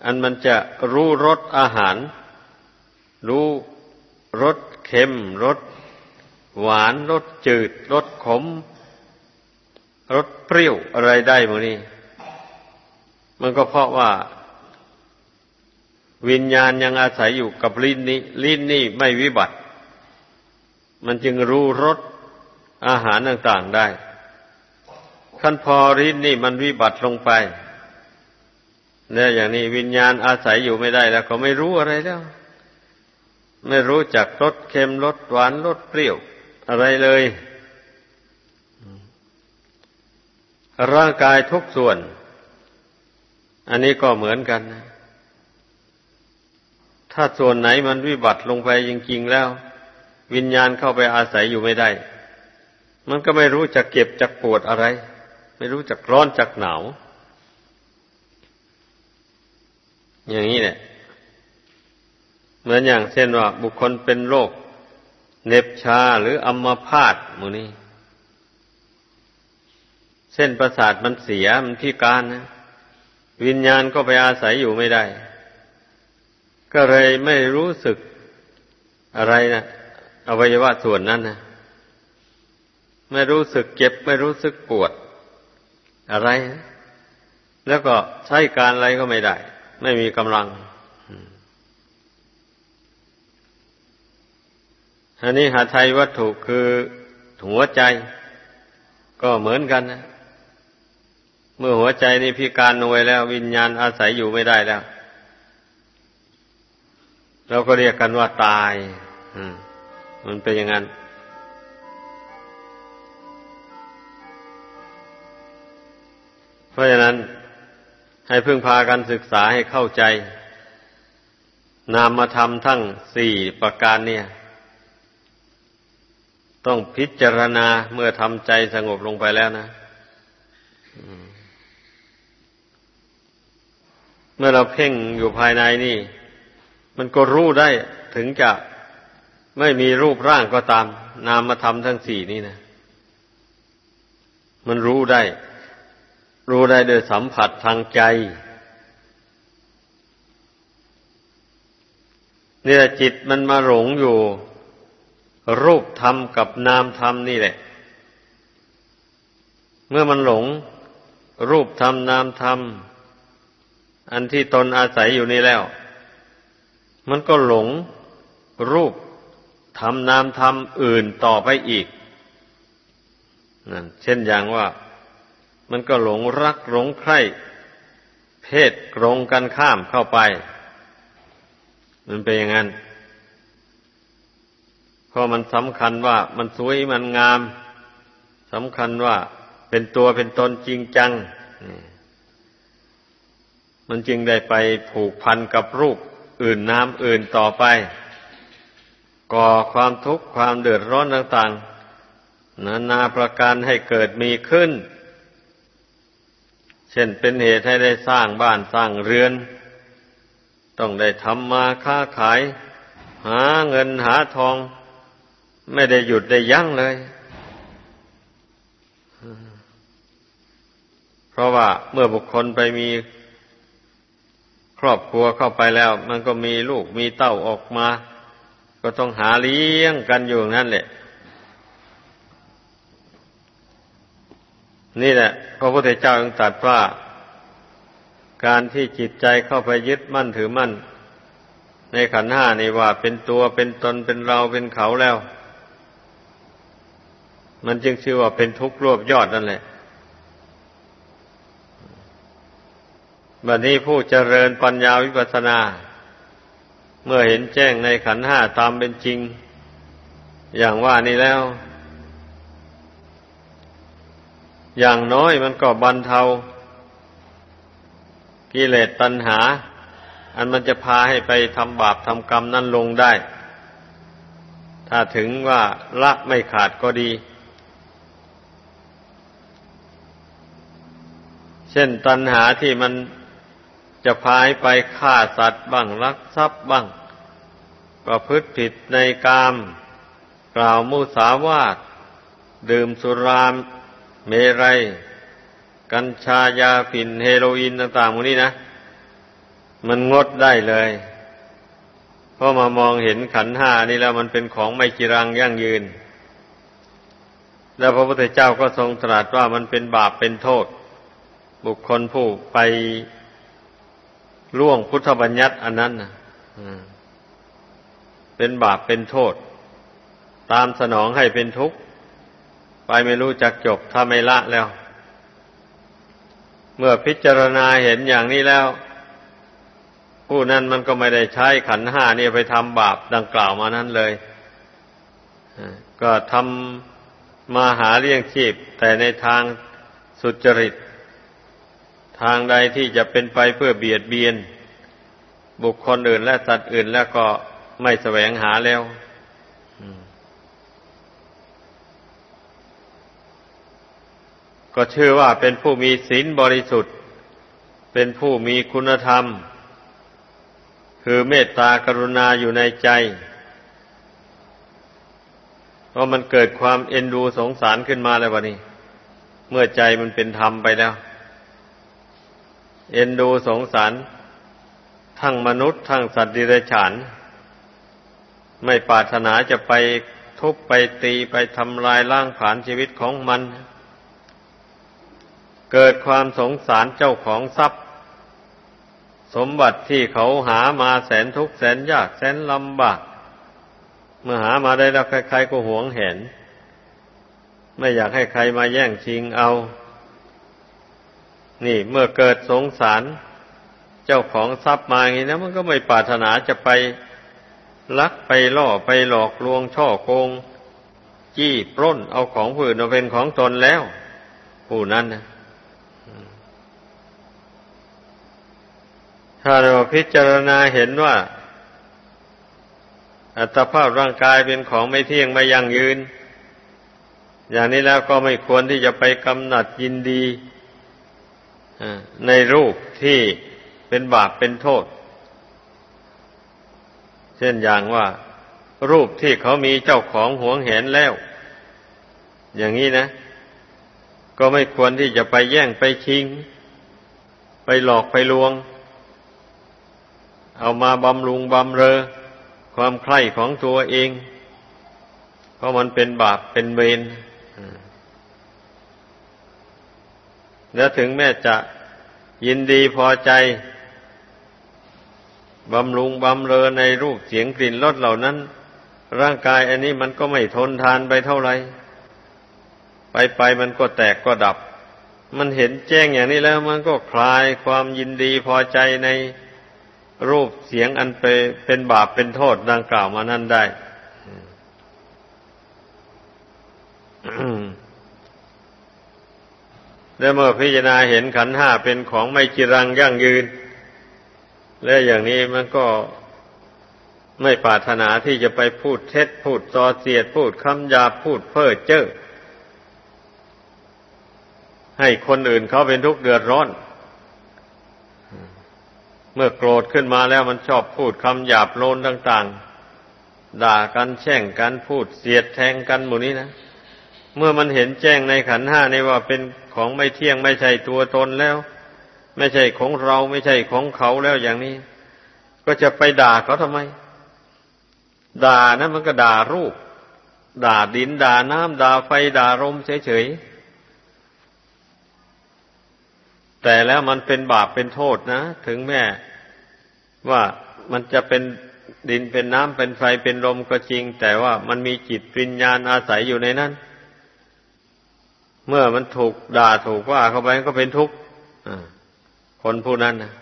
อันมันจะรู้รสอาหาร รู้รสเค็มรสหวานรสจืดรสขมรสเปรี้ยวอะไรได้หมดนี่มันก็เพราะว่า วิญญาณยังอาศัยอยู่กับลิ้นนี้ ลิ้นนี่ไม่วิบัติ มันจึงรู้รสอาหารต่างๆได้ขั้นพอลิ้นนี่มันวิบัติลงไป เนี่ยอย่างนี้วิญญาณอาศัยอยู่ไม่ได้แล้ว ก็ไม่รู้อะไรแล้ว ไม่รู้จักรสเค็มรสหวานรสเปรี้ยว อะไรเลย ร่างกายทุกส่วน อันนี้ก็เหมือนกันนะถ้าส่วนไหนมันวิบัติลงไปจริงๆแล้ว วิญญาณเข้าไปอาศัยอยู่ไม่ได้ มันก็ไม่รู้จักเก็บจักปวดอะไร ไม่รู้จักร้อนจักหนาว อย่างนี้แหละ เหมือนอย่างเช่นว่า บุคคลเป็นโรคเน็บชาหรืออัมพาตมูนี้เส้นประสาทมันเสียมันพิการนะวิญญาณก็ไปอาศัยอยู่ไม่ได้ ก็เลยไม่รู้สึกอะไรนะอวัยวะส่วนนั้นนะไม่รู้สึกเจ็บ ไม่รู้สึกปวด อะไรแล้วก็ใช้การอะไรก็ไม่ได้ ไม่มีกำลัง อันนี้หาไทยวัตถุคือหัวใจ ก็เหมือนกันนะเมื่อหัวใจนี่พิการลงไปแล้ว วิญญาณอาศัยอยู่ไม่ได้แล้ว เราก็เรียกกันว่าตายมันเป็นอย่างนั้น เพราะฉะนั้น ให้พึ่งพากันศึกษาให้เข้าใจ นามธรรมทั้งสี่ประการเนี่ย ต้องพิจารณาเมื่อทำใจสงบลงไปแล้วนะเมื่อเราเพ่งอยู่ภายในนี่ มันก็รู้ได้ถึงจะไม่มีรูปร่างก็ตาม นามธรรมทั้งสี่นี่นะ มันรู้ได้ รู้ได้โดยสัมผัสทางใจ เนี่ยจิตมันมาหลงอยู่ รูปธรรมกับนามธรรมนี่แหละ เมื่อมันหลง รูปธรรมนามธรรม อันที่ตนอาศัยอยู่นี่แล้ว มันก็หลงรูปทำนามทำอื่นต่อไปอีกนั่นเช่นอย่างว่า มันก็หลงรักหลงใคร่เพศตรงกันข้ามเข้าไป มันเป็นอย่างนั้นเพราะมันสำคัญว่ามันสวยมันงามสำคัญว่าเป็นตัวเป็นตนจริงจัง มันจึงได้ไปผูกพันกับรูปอื่นน้ำอื่นต่อไป ก่อความทุกข์ความเดือดร้อนต่าง ๆ นานาประการให้เกิดมีขึ้น ช่นเป็นเหตุให้ได้สร้างบ้านสร้างเรือน ต้องได้ทำมาค้าขาย หาเงินหาทอง ไม่ได้หยุดได้ยั้งเลย เพราะว่าเมื่อบุคคลไปมีครอบครัวเข้าไปแล้ว มันก็มีลูกมีเต้าออกมา ก็ต้องหาเลี้ยงกันอยู่นั่นแหละ นี่แหละพระพุทธเจ้าจึงตรัสว่า การที่จิตใจเข้าไปยึดมั่นถือมั่น ในขันห้านี่ว่าเป็นตัวเป็นตนเป็นเราเป็นเขาแล้ว มันจึงชื่อว่าเป็นทุกข์รวบยอดนั่นแหละบัดนี้ผู้เจริญปัญญาวิปัสสนา เมื่อเห็นแจ้งในขันห้าตามเป็นจริง อย่างว่านี้แล้ว อย่างน้อยมันก็บรรเทากิเลสตัณหา อันมันจะพาให้ไปทำบาปทำกรรมนั้นลงได้ ถ้าถึงว่าละไม่ขาดก็ดี เช่นตัณหาที่มันจะพายไปฆ่าสัตว์บ้างรักทรัพย์บ้าง ประพฤติผิดในกาม กล่าวมุสาวาทดื่มสุราม เมรัย กัญชายาฝิ่นเฮโรอีนต่างๆพวกนี้นะ มันงดได้เลย เพราะมามองเห็นขันห้านี่แล้วมันเป็นของไม่จีรังยั่งยืน แล้วพระพุทธเจ้าก็ทรงตรัสว่ามันเป็นบาปเป็นโทษ บุคคลผู้ไปล่วงพุทธบัญญัติอันนั้นนะเป็นบาปเป็นโทษ ตามสนองให้เป็นทุกข์ ไปไม่รู้จักจบถ้าไม่ละแล้ว เมื่อพิจารณาเห็นอย่างนี้แล้ว ผู้นั้นมันก็ไม่ได้ใช้ขันห้านี่ไปทำบาปดังกล่าวมานั้นเลยก็ทำมาหาเลี้ยงชีพ แต่ในทางสุจริต ทางใดที่จะเป็นไปเพื่อเบียดเบียน บุคคลอื่นและสัตว์อื่นแล้วก็ไม่แสวงหาแล้ว ก็ชื่อว่าเป็นผู้มีศีลบริสุทธิ์ เป็นผู้มีคุณธรรม คือเมตตากรุณาอยู่ในใจเพราะมันเกิดความเอ็นดูสงสารขึ้นมาแล้ววะนี่เมื่อใจมันเป็นธรรมไปแล้ว เอ็นดูสงสาร ทั้งมนุษย์ ทั้งสัตว์ดิเรกชันไม่ปรารถนาจะไปทุบไปตีไปทำลายล่างผานชีวิตของมันเเกิดความสงสารเจ้าของทรัพย์ สมบัติที่เขาหามาแสนทุกข์แสนยากแสนลำบาก เมื่อหามาได้แล้วใครๆก็หวงเห็น ไม่อยากให้ใครมาแย่งชิงเอา นี่เมื่อเกิดสงสาร เจ้าของทรัพย์มาอย่างนี้นะมันก็ไม่ปรารถนาจะไปลักไปล่อไปหลอกลวงช่อโกง จี้ปล้นเอาของผู้อื่นมาเป็นของตนแล้ว ผู้นั้นนะ ถ้าเราพิจารณาเห็นว่า อัตภาพร่างกายเป็นของไม่เที่ยงไม่ยั่งยืน อย่างนี้แล้วก็ไม่ควรที่จะไปกำหนัดยินดีในรูปที่เป็นบาปเป็นโทษ เช่นอย่างว่า รูปที่เขามีเจ้าของหวงเห็นแล้ว อย่างนี้นะ ก็ไม่ควรที่จะไปแย่งไปชิง ไปหลอกไปลวง เอามาบำรุงบำเรอ ความใคร่ของตัวเอง เพราะมันเป็นบาปเป็นเวรแล้วถึงแม้จะยินดีพอใจบำรุงบำเรอในรูปเสียงกลิ่นรสเหล่านั้น ร่างกายอันนี้มันก็ไม่ทนทานไปเท่าไหร่ไปไปมันก็แตกก็ดับ มันเห็นแจ้งอย่างนี้แล้วมันก็คลายความยินดีพอใจใน รูปเสียงอันเป็นบาปเป็นโทษดังกล่าวมานั่นได้และเมื่อพิจารณาเห็นขันห้าเป็นของไม่จีรังยั่งยืน และอย่างนี้มันก็ไม่ปรารถนาที่จะไปพูดเท็จพูดซอเสียด พูดคำหยาพูดเพ้อเจ้อให้คนอื่นเขาเป็นทุกข์เดือดร้อน เมื่อโกรธขึ้นมาแล้วมันชอบพูดคำหยาบโลนต่าง ๆ ด่ากันแช่งกันพูดเสียดแทงกันหมดนี้นะเมื่อมันเห็นแจ้งในขันห้าในว่าเป็นของไม่เที่ยงไม่ใช่ตัวตนแล้ว ไม่ใช่ของเราไม่ใช่ของเขาแล้วอย่างนี้ ก็จะไปด่าเขาทำไม ด่านะมันก็ด่ารูป ด่าดินด่าน้ำด่าไฟด่าลมเฉยๆแต่แล้วมันเป็นบาปเป็นโทษนะ ถึงแม้ ว่ามันจะเป็นดินเป็นน้ำเป็นไฟเป็นลมก็จริง แต่ว่ามันมีจิตวิญญาณอาศัยอยู่ในนั้น เมื่อมันถูกด่าถูกว่าเข้าไปก็เป็นทุกข์คนผู้นั้นนะ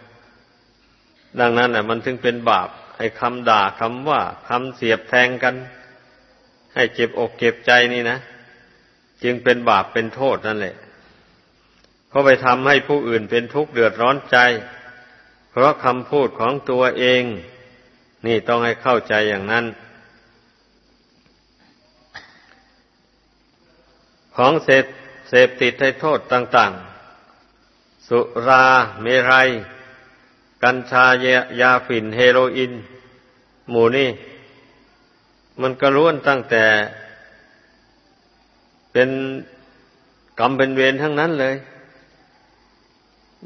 ดังนั้นน่ะมันถึงเป็นบาปไอ้คำด่าคำว่าคำเสียบแทงกัน ให้เจ็บอกเจ็บใจนี่นะจึงเป็นบาปเป็นโทษนั่นแหละเพราะไปทำให้ผู้อื่นเป็นทุกข์เดือดร้อนใจ เพราะคำพูดของตัวเอง นี่ต้องให้เข้าใจอย่างนั้น ของเสร็จเสพติดให้โทษต่าง ๆ สุราเมรัย กัญชายาฝิ่นเฮโรอีนหมูนี่ มันก็ล้วนตั้งแต่ เป็นกรรมเป็นเวรทั้งนั้นเลย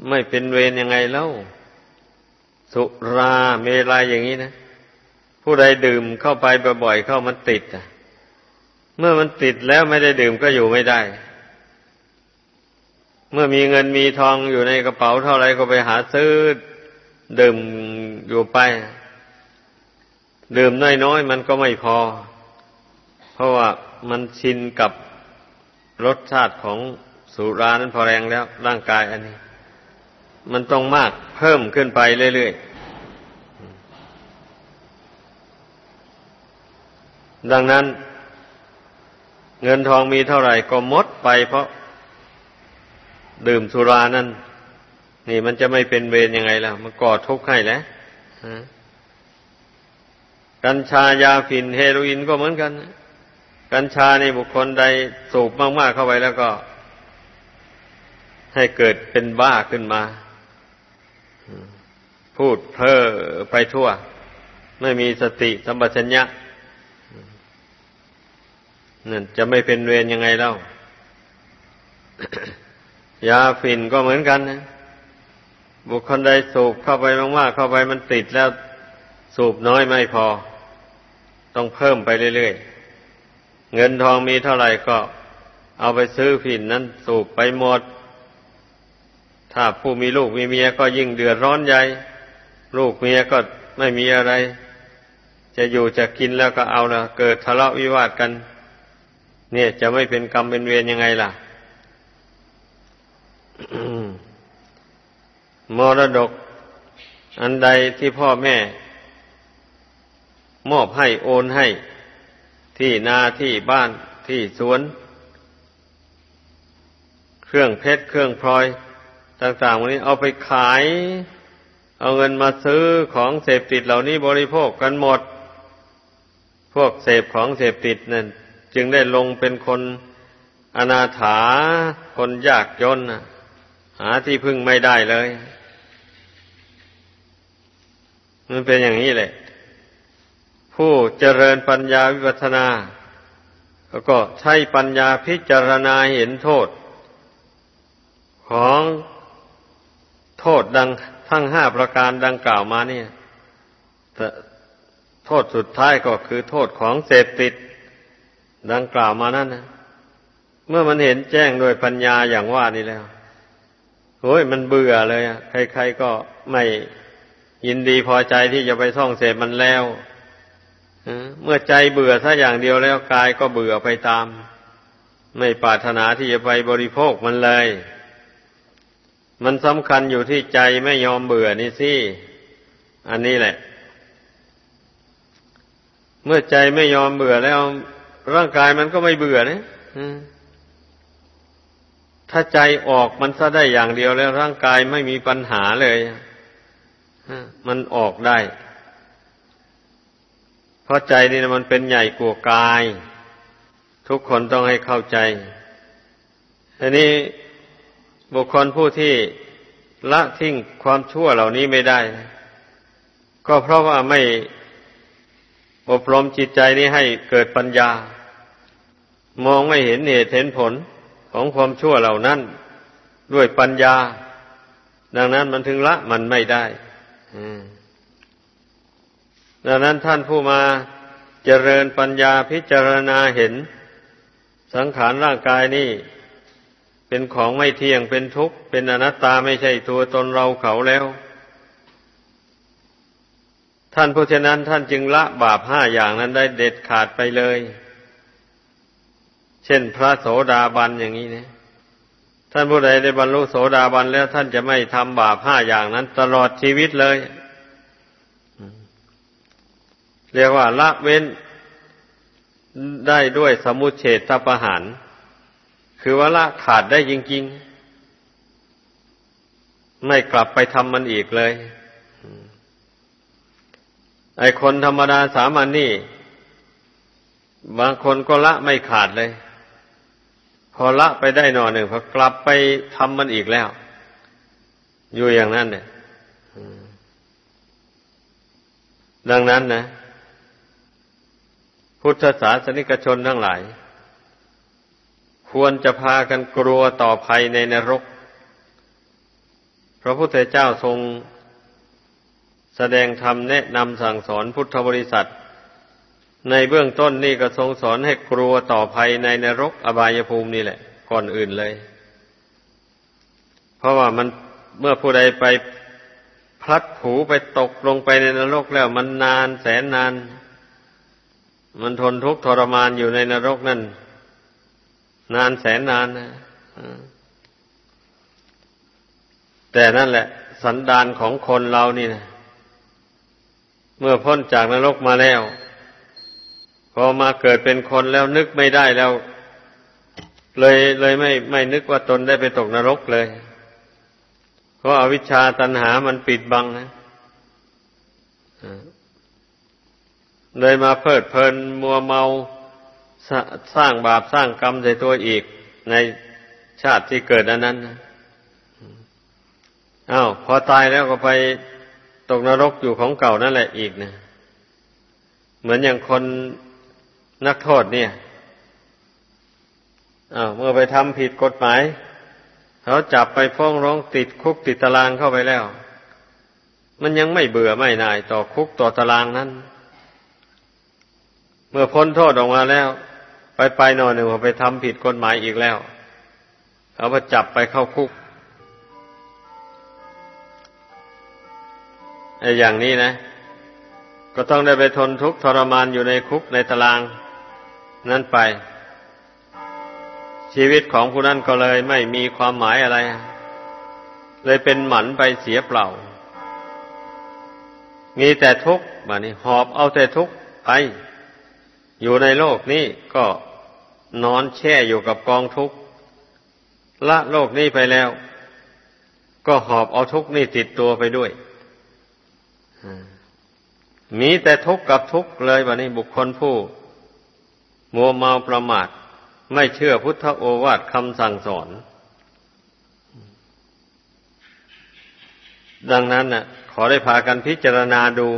ไม่เป็นเวรยังไงเล่า สุราเมรัยอย่างนี้นะ ผู้ใดดื่มเข้าไปบ่อยๆเข้ามันติดอะเมื่อมันติดแล้วไม่ได้ดื่มก็อยู่ไม่ได้ เมื่อมีเงินมีทองอยู่ในกระเป๋าเท่าไรก็ไปหาซื้อดื่มอยู่ไป ดื่มน้อยๆมันก็ไม่พอ เพราะว่ามันชินกับรสชาติของสุรานั้นพอแรงแล้วร่างกายอันนี้ มันต้องมากเพิ่มขึ้นไปเรื่อยๆ ดังนั้น เงินทองมีเท่าไหร่ก็หมดไปเพราะ ดื่มสุรานั่น นี่มันจะไม่เป็นเวรยังไงล่ะ มันก่อทุกข์ให้แล้วกัญชายาฝิ่นเฮโรอีนก็เหมือนกัน กัญชาในบุคคลใดสูบมากๆเข้าไปแล้วก็ ให้เกิดเป็นบ้าขึ้นมา พูดเพ้อไปทั่ว ไม่มีสติสัมปชัญญะนั่นจะไม่เป็นเวรยังไงเล่ายาฝิ่นก็เหมือนกันนะบุคคลใดสูบเข้าไปมากๆเข้าไปมันติดแล้ว สูบน้อยไม่พอ ต้องเพิ่มไปเรื่อยๆ เงินทองมีเท่าไหร่ก็ เอาไปซื้อฝิ่นนั้นสูบไปหมด ถ้าผู้มีลูกมีเมียก็ยิ่งเดือดร้อนใหญ่ลูกเมียก็ไม่มีอะไร จะอยู่จะกินแล้วก็เอาละเกิดทะเลาะวิวาทกัน เนี่ยจะไม่เป็นกรรมเป็นเวรยังไงล่ะมรดก อันใดที่พ่อแม่ มอบให้โอนให้ ที่นาที่บ้านที่สวน เครื่องเพชรเครื่องพลอย ต่างๆวันนี้เอาไปขาย เอาเงินมาซื้อของเสพติดเหล่านี้บริโภคกันหมด พวกเสพของเสพติดนั่นจึงได้ลงเป็นคนอนาถาคนยากจนหาที่พึ่งไม่ได้เลย มันเป็นอย่างนี้แหละ ผู้เจริญปัญญาวิปัสนาแล้วก็ใช้ปัญญาพิจารณาเห็นโทษ ของ โทษดังทั้งห้าประการดังกล่าวมาเนี่ยโทษสุดท้ายก็คือโทษของเสพติด ดังกล่าวมานั่นนะเมื่อมันเห็นแจ้งโดยปัญญาอย่างว่านี้แล้วโอ้ยมันเบื่อเลยอะใครๆก็ไม่ยินดีพอใจที่จะไปท่องเสพมันแล้วเมื่อใจเบื่อซะอย่างเดียวแล้วกายก็เบื่อไปตาม ไม่ปรารถนาที่จะไปบริโภคมันเลย มันสำคัญอยู่ที่ใจไม่ยอมเบื่อนี่สิ อันนี้แหละ เมื่อใจไม่ยอมเบื่อแล้ว ร่างกายมันก็ไม่เบื่อนะถ้าใจออกมันซะได้อย่างเดียวแล้ว ร่างกายไม่มีปัญหาเลยมันออกได้ เพราะใจนี่นะมันเป็นใหญ่กว่ากาย ทุกคนต้องให้เข้าใจอันนี้ บุคคลผู้ที่ละทิ้งความชั่วเหล่านี้ไม่ได้ ก็เพราะว่าไม่อบรมจิตใจนี้ให้เกิดปัญญา มองไม่เห็นเหตุเห็นผลของความชั่วเหล่านั้น ด้วยปัญญา ดังนั้นมันถึงละมันไม่ได้ดังนั้นท่านผู้มาเจริญปัญญาพิจารณาเห็น สังขารร่างกายนี่ เป็นของไม่เที่ยงเป็นทุกข์เป็นอนัตตาไม่ใช่ตัวตนเราเขาแล้ว ท่านผู้เช่นนั้นท่านจึงละบาปห้าอย่างนั้นได้เด็ดขาดไปเลย เช่นพระโสดาบันอย่างนี้นะท่านผู้ใดได้บรรลุโสดาบันแล้ว ท่านจะไม่ทำบาปห้าอย่างนั้น ตลอดชีวิตเลยเรียกว่าละเว้นได้ด้วยสมุเฉตประหาร คือว่าละขาดได้จริง ๆ ไม่กลับไปทำมันอีกเลย ไอคนธรรมดาสามัญนนี่ บางคนก็ละไม่ขาดเลย พอละไปได้หน่อหนึ่งพอกลับไปทำมันอีกแล้ว อยู่อย่างนั้นเนี่ยดังนั้นนะ พุทธศาสนิกชนทั้งหลาย ควรจะพากันกลัวต่อภัยในนรก พระพุทธเจ้าทรง แสดงธรรมแนะนำสั่งสอนพุทธบริษัท ในเบื้องต้นนี่ก็ทรงสอนให้กลัวต่อภัยในนรกอบายภูมินี่แหละ ก่อนอื่นเลย เพราะว่ามันเมื่อผู้ใดไปพลัดผูไปตกลงไปในนรกแล้ว มันนานแสนนาน มันทนทุกข์ทรมานอยู่ในนรกนั่น นานแสนนานนะแต่นั่นแหละ สันดานของคนเรานี่นะเมื่อพ้นจากนรกมาแล้ว พอมาเกิดเป็นคนแล้วนึกไม่ได้แล้ว เลยเลยไม่ไม่นึกว่าตนได้ไปตกนรกเลย เพราะอาวิชชาตันหามันปิดบังนะเลยมาเพิดเพลินมัวเมา สร้างบาปสร้างกรรมใส่ตัวอีกในชาติที่เกิดอันนั้นอา้าวพอตายแล้วก็ไปตกนรกอยู่ของเก่านั่นแหละอีกนะเหมือนอย่างคนนักโทษเนี่ยอ้าวเมื่อไปทำผิดกฎหมาย เขาจับไปฟ้องร้องติดคุกติดตารางเข้าไปแล้ว มันยังไม่เบื่อไม่นายต่อคุกต่อตารางนั้น เมื่อพ้นโทษออกมาแล้ว ไปไปหน่อยหนึ่งพอไปทำผิดกฎหมายอีกแล้วเขาไปจับไปเข้าคุกไอ้อย่างนี้นะ ก็ต้องได้ไปทนทุกข์ทรมานอยู่ในคุกในตาราง นั่นไป ชีวิตของผู้นั้นก็เลยไม่มีความหมายอะไร เลยเป็นหมันไปเสียเปล่า มีแต่ทุกข์มานี่หอบเอาแต่ทุกข์ไป อยู่ในโลกนี้ก็ นอนแช่อยู่กับกองทุกข์ละโลกนี้ไปแล้ว ก็หอบเอาทุกข์นี่ติดตัวไปด้วยมีแต่ทุกข์กับทุกข์เลยวันนี้บุคคลผู้ มัวเมาประมาท ไม่เชื่อพุทธโอวาทคำสั่งสอน ดังนั้นน่ะ ขอได้พากันพิจารณาดู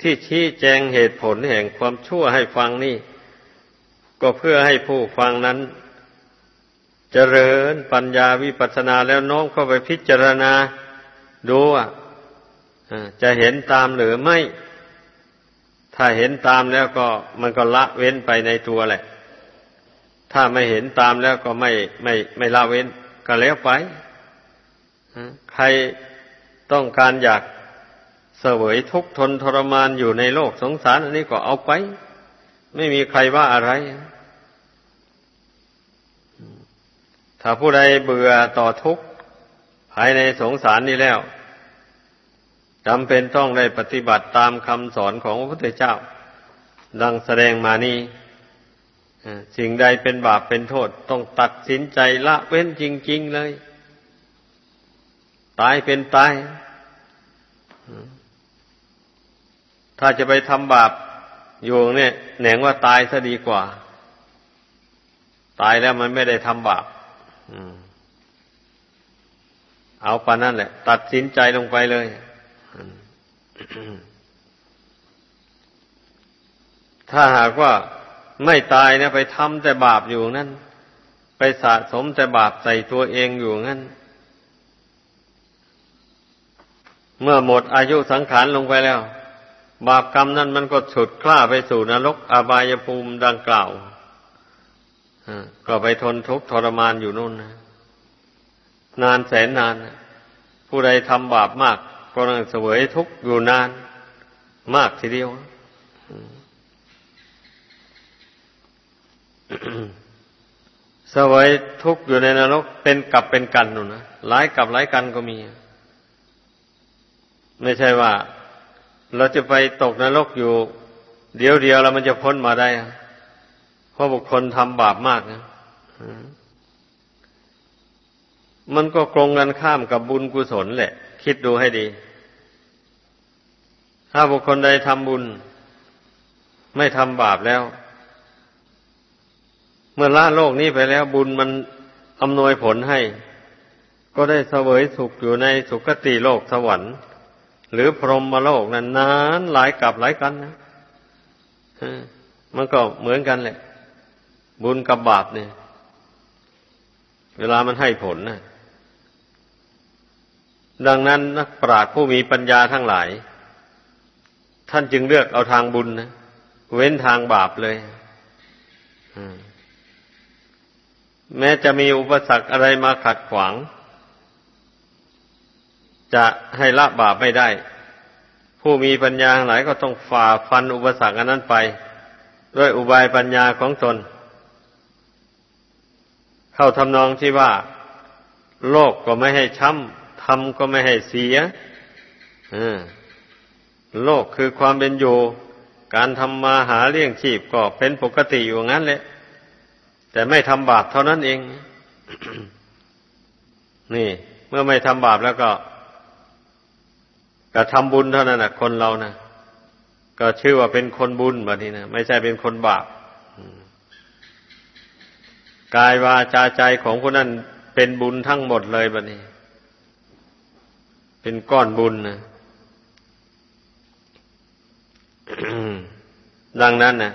ที่ชี้แจงเหตุผลแห่งความชั่วให้ฟังนี่ ก็เพื่อให้ผู้ฟังนั้น เจริญปัญญาวิปัสสนาแล้วน้อมเข้าไปพิจารณาดูอะจะเห็นตามหรือไม่ ถ้าเห็นตามแล้วก็มันก็ละเว้นไปในตัวแหละ ถ้าไม่เห็นตามแล้วก็ไม่ไม่ไม่ละเว้น ก็แล้วไปใครต้องการอยากเสวยทุกข์ทนทรมานอยู่ในโลกสงสาร อันนี้ก็เอาไป ไม่มีใครว่าอะไร ถ้าผู้ใดเบื่อต่อทุกข์ภายในสงสารนี้แล้วจำเป็นต้องได้ปฏิบัติตามคำสอนของพระพุทธเจ้า ดังแสดงมานี้สิ่งใดเป็นบาปเป็นโทษ ต้องตัดสินใจละเว้นจริง ๆเลย ตายเป็นตาย ถ้าจะไปทำบาป อยู่เนี่ยแหนงว่าตายซะดีกว่า ตายแล้วมันไม่ได้ทำบาปเอาปานั่นแหละ ตัดสินใจลงไปเลยถ้าหากว่าไม่ตายนะไปทำแต่บาปอยู่นั่นไปสะสมแต่บาปใส่ตัวเองอยู่งั้น เมื่อหมดอายุสังขารลงไปแล้ว บาปกรรมนั้นมันก็ฉุดคล้าไปสู่นรกอบายภูมิดังกล่าวก็ไปทนทุกข์ทรมานอยู่นู่นนะนานแสนนาน ผู้ใดทำบาปมาก ก็นั่งเสวยทุกข์อยู่นาน มากทีเดียวเสวยทุกข์อยู่ในนรก เป็นกับเป็นกันนู่นนะหลายกับหลายกันก็มี ไม่ใช่ว่า เราจะไปตกนรกอยู่ เดียวเดียวแล้วมันจะพ้นมาได้ เพราะบุคคลทำบาปมากนะมันก็กรงกันข้ามกับบุญกุศลแหละ คิดดูให้ดี ถ้าบุคคลใดทำบุญ ไม่ทำบาปแล้ว เมื่อละโลกนี้ไปแล้วบุญมันอำนวยผลให้ ก็ได้เสวยสุขอยู่ในสุคติโลกสวรรค์ หรือพรหมโลกนั้นนานหลายกับหลายกันนะมันก็เหมือนกันแหละ บุญกับบาปเนี่ย เวลามันให้ผลนะดังนั้นนักปราชญ์ผู้มีปัญญาทั้งหลาย ท่านจึงเลือกเอาทางบุญนะเว้นทางบาปเลยแม้จะมีอุปสรรคอะไรมาขัดขวาง จะให้ละบาปไม่ได้ ผู้มีปัญญาหลายก็ต้องฝ่าฟันอุปสรรคอันนั้นไป ด้วยอุบายปัญญาของตน เข้าทำนองที่ว่า โลกก็ไม่ให้ช้ำทำก็ไม่ให้เสียโลกคือความเป็นอยู่ การทำมาหาเลี้ยงชีพก็เป็นปกติอยู่งั้นแหละ แต่ไม่ทำบาปเท่านั้นเอง นี่ เมื่อไม่ทำบาปแล้วก็ ก็ทำบุญเท่านั้นนะคนเรานะก็ชื่อว่าเป็นคนบุญแบบนี้นะไม่ใช่เป็นคนบาปกายวาจาใจของคนนั้นเป็นบุญทั้งหมดเลยแบบนี้ เป็นก้อนบุญนะดังนั้นนะ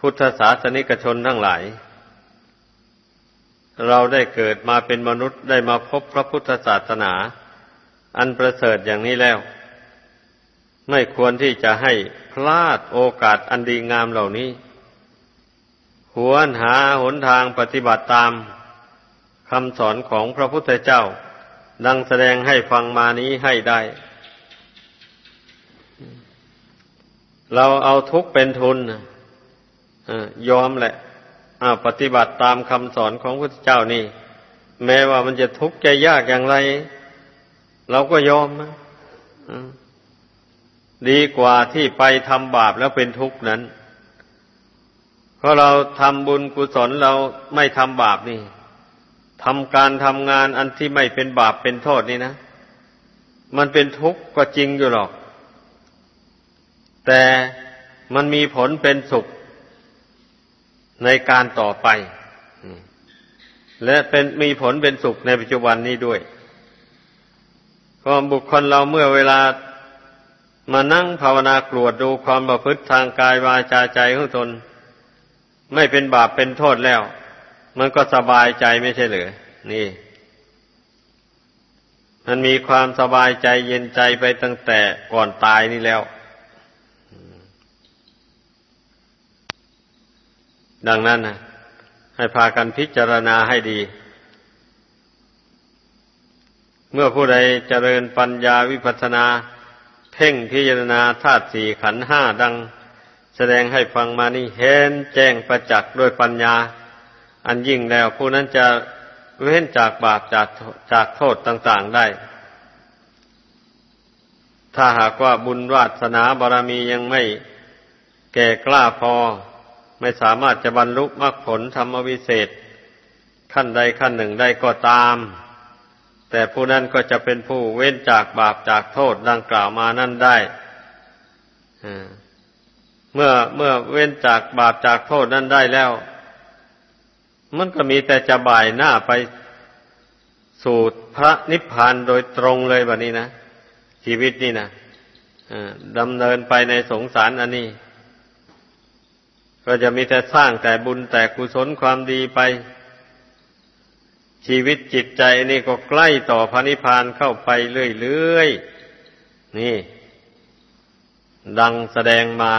พุทธศาสนิกชนทั้งหลาย เราได้เกิดมาเป็นมนุษย์ได้มาพบพระพุทธศาสนา อันประเสริฐอย่างนี้แล้ว ไม่ควรที่จะให้พลาดโอกาสอันดีงามเหล่านี้ หวนหาหนทางปฏิบัติตามคำสอนของพระพุทธเจ้า ดังแสดงให้ฟังมานี้ให้ได้ เราเอาทุกเป็นทุนยอมแหละ ปฏิบัติตามคำสอนของพระพุทธเจ้านี่ แม้ว่ามันจะทุกข์ใจยากอย่างไร เราก็ยอมนะดีกว่าที่ไปทำบาปแล้วเป็นทุกข์นั้น เพราะเราทำบุญกุศลเราไม่ทำบาปนี่ทำการทำงานอันที่ไม่เป็นบาปเป็นโทษนี่นะ มันเป็นทุกข์ก็จริงอยู่หรอก แต่มันมีผลเป็นสุข ในการต่อไป และเป็นมีผลเป็นสุขในปัจจุบันนี้ด้วยก็บุคคลเราเมื่อเวลามานั่งภาวนากรวดดูความประพฤติทางกายวาจาใจของตน ไม่เป็นบาปเป็นโทษแล้ว มันก็สบายใจไม่ใช่หรือนี่ มันมีความสบายใจเย็นใจไปตั้งแต่ก่อนตายนี่แล้ว ดังนั้นนะให้พากันพิจารณาให้ดี เมื่อผู้ใดเจริญปัญญาวิปัสนา เพ่งพิจารณาธาตุสี่ขันห้าดัง แสดงให้ฟังมานี่เห็นแจ้งประจักษ์ด้วยปัญญา อันยิ่งแล้วผู้นั้นจะเว้นจากบาปจากจากโทษต่าง ๆได้ ถ้าหากว่าบุญวาสนาบารมียังไม่แก่กล้าพอ ไม่สามารถจะบรรลุมรรคผลธรรมวิเศษ ขั้นใดขั้นหนึ่งได้ก็ตาม แต่ผู้นั้นก็จะเป็นผู้เว้นจากบาปจากโทษดังกล่าวมานั่นได้เมื่อเมื่อเว้นจากบาปจากโทษนั้นได้แล้ว มันก็มีแต่จะบ่ายหน้าไปสู่พระนิพพานโดยตรงเลยแบบนี้นะชีวิตนี่นะดำเนินไปในสงสารอันนี้ ก็จะมีแต่สร้างแต่บุญแต่กุศลความดีไป ชีวิตจิตใจนี่ก็ใกล้ต่อพระนิพพานเข้าไปเรื่อยๆนี่ ดังแสดงมา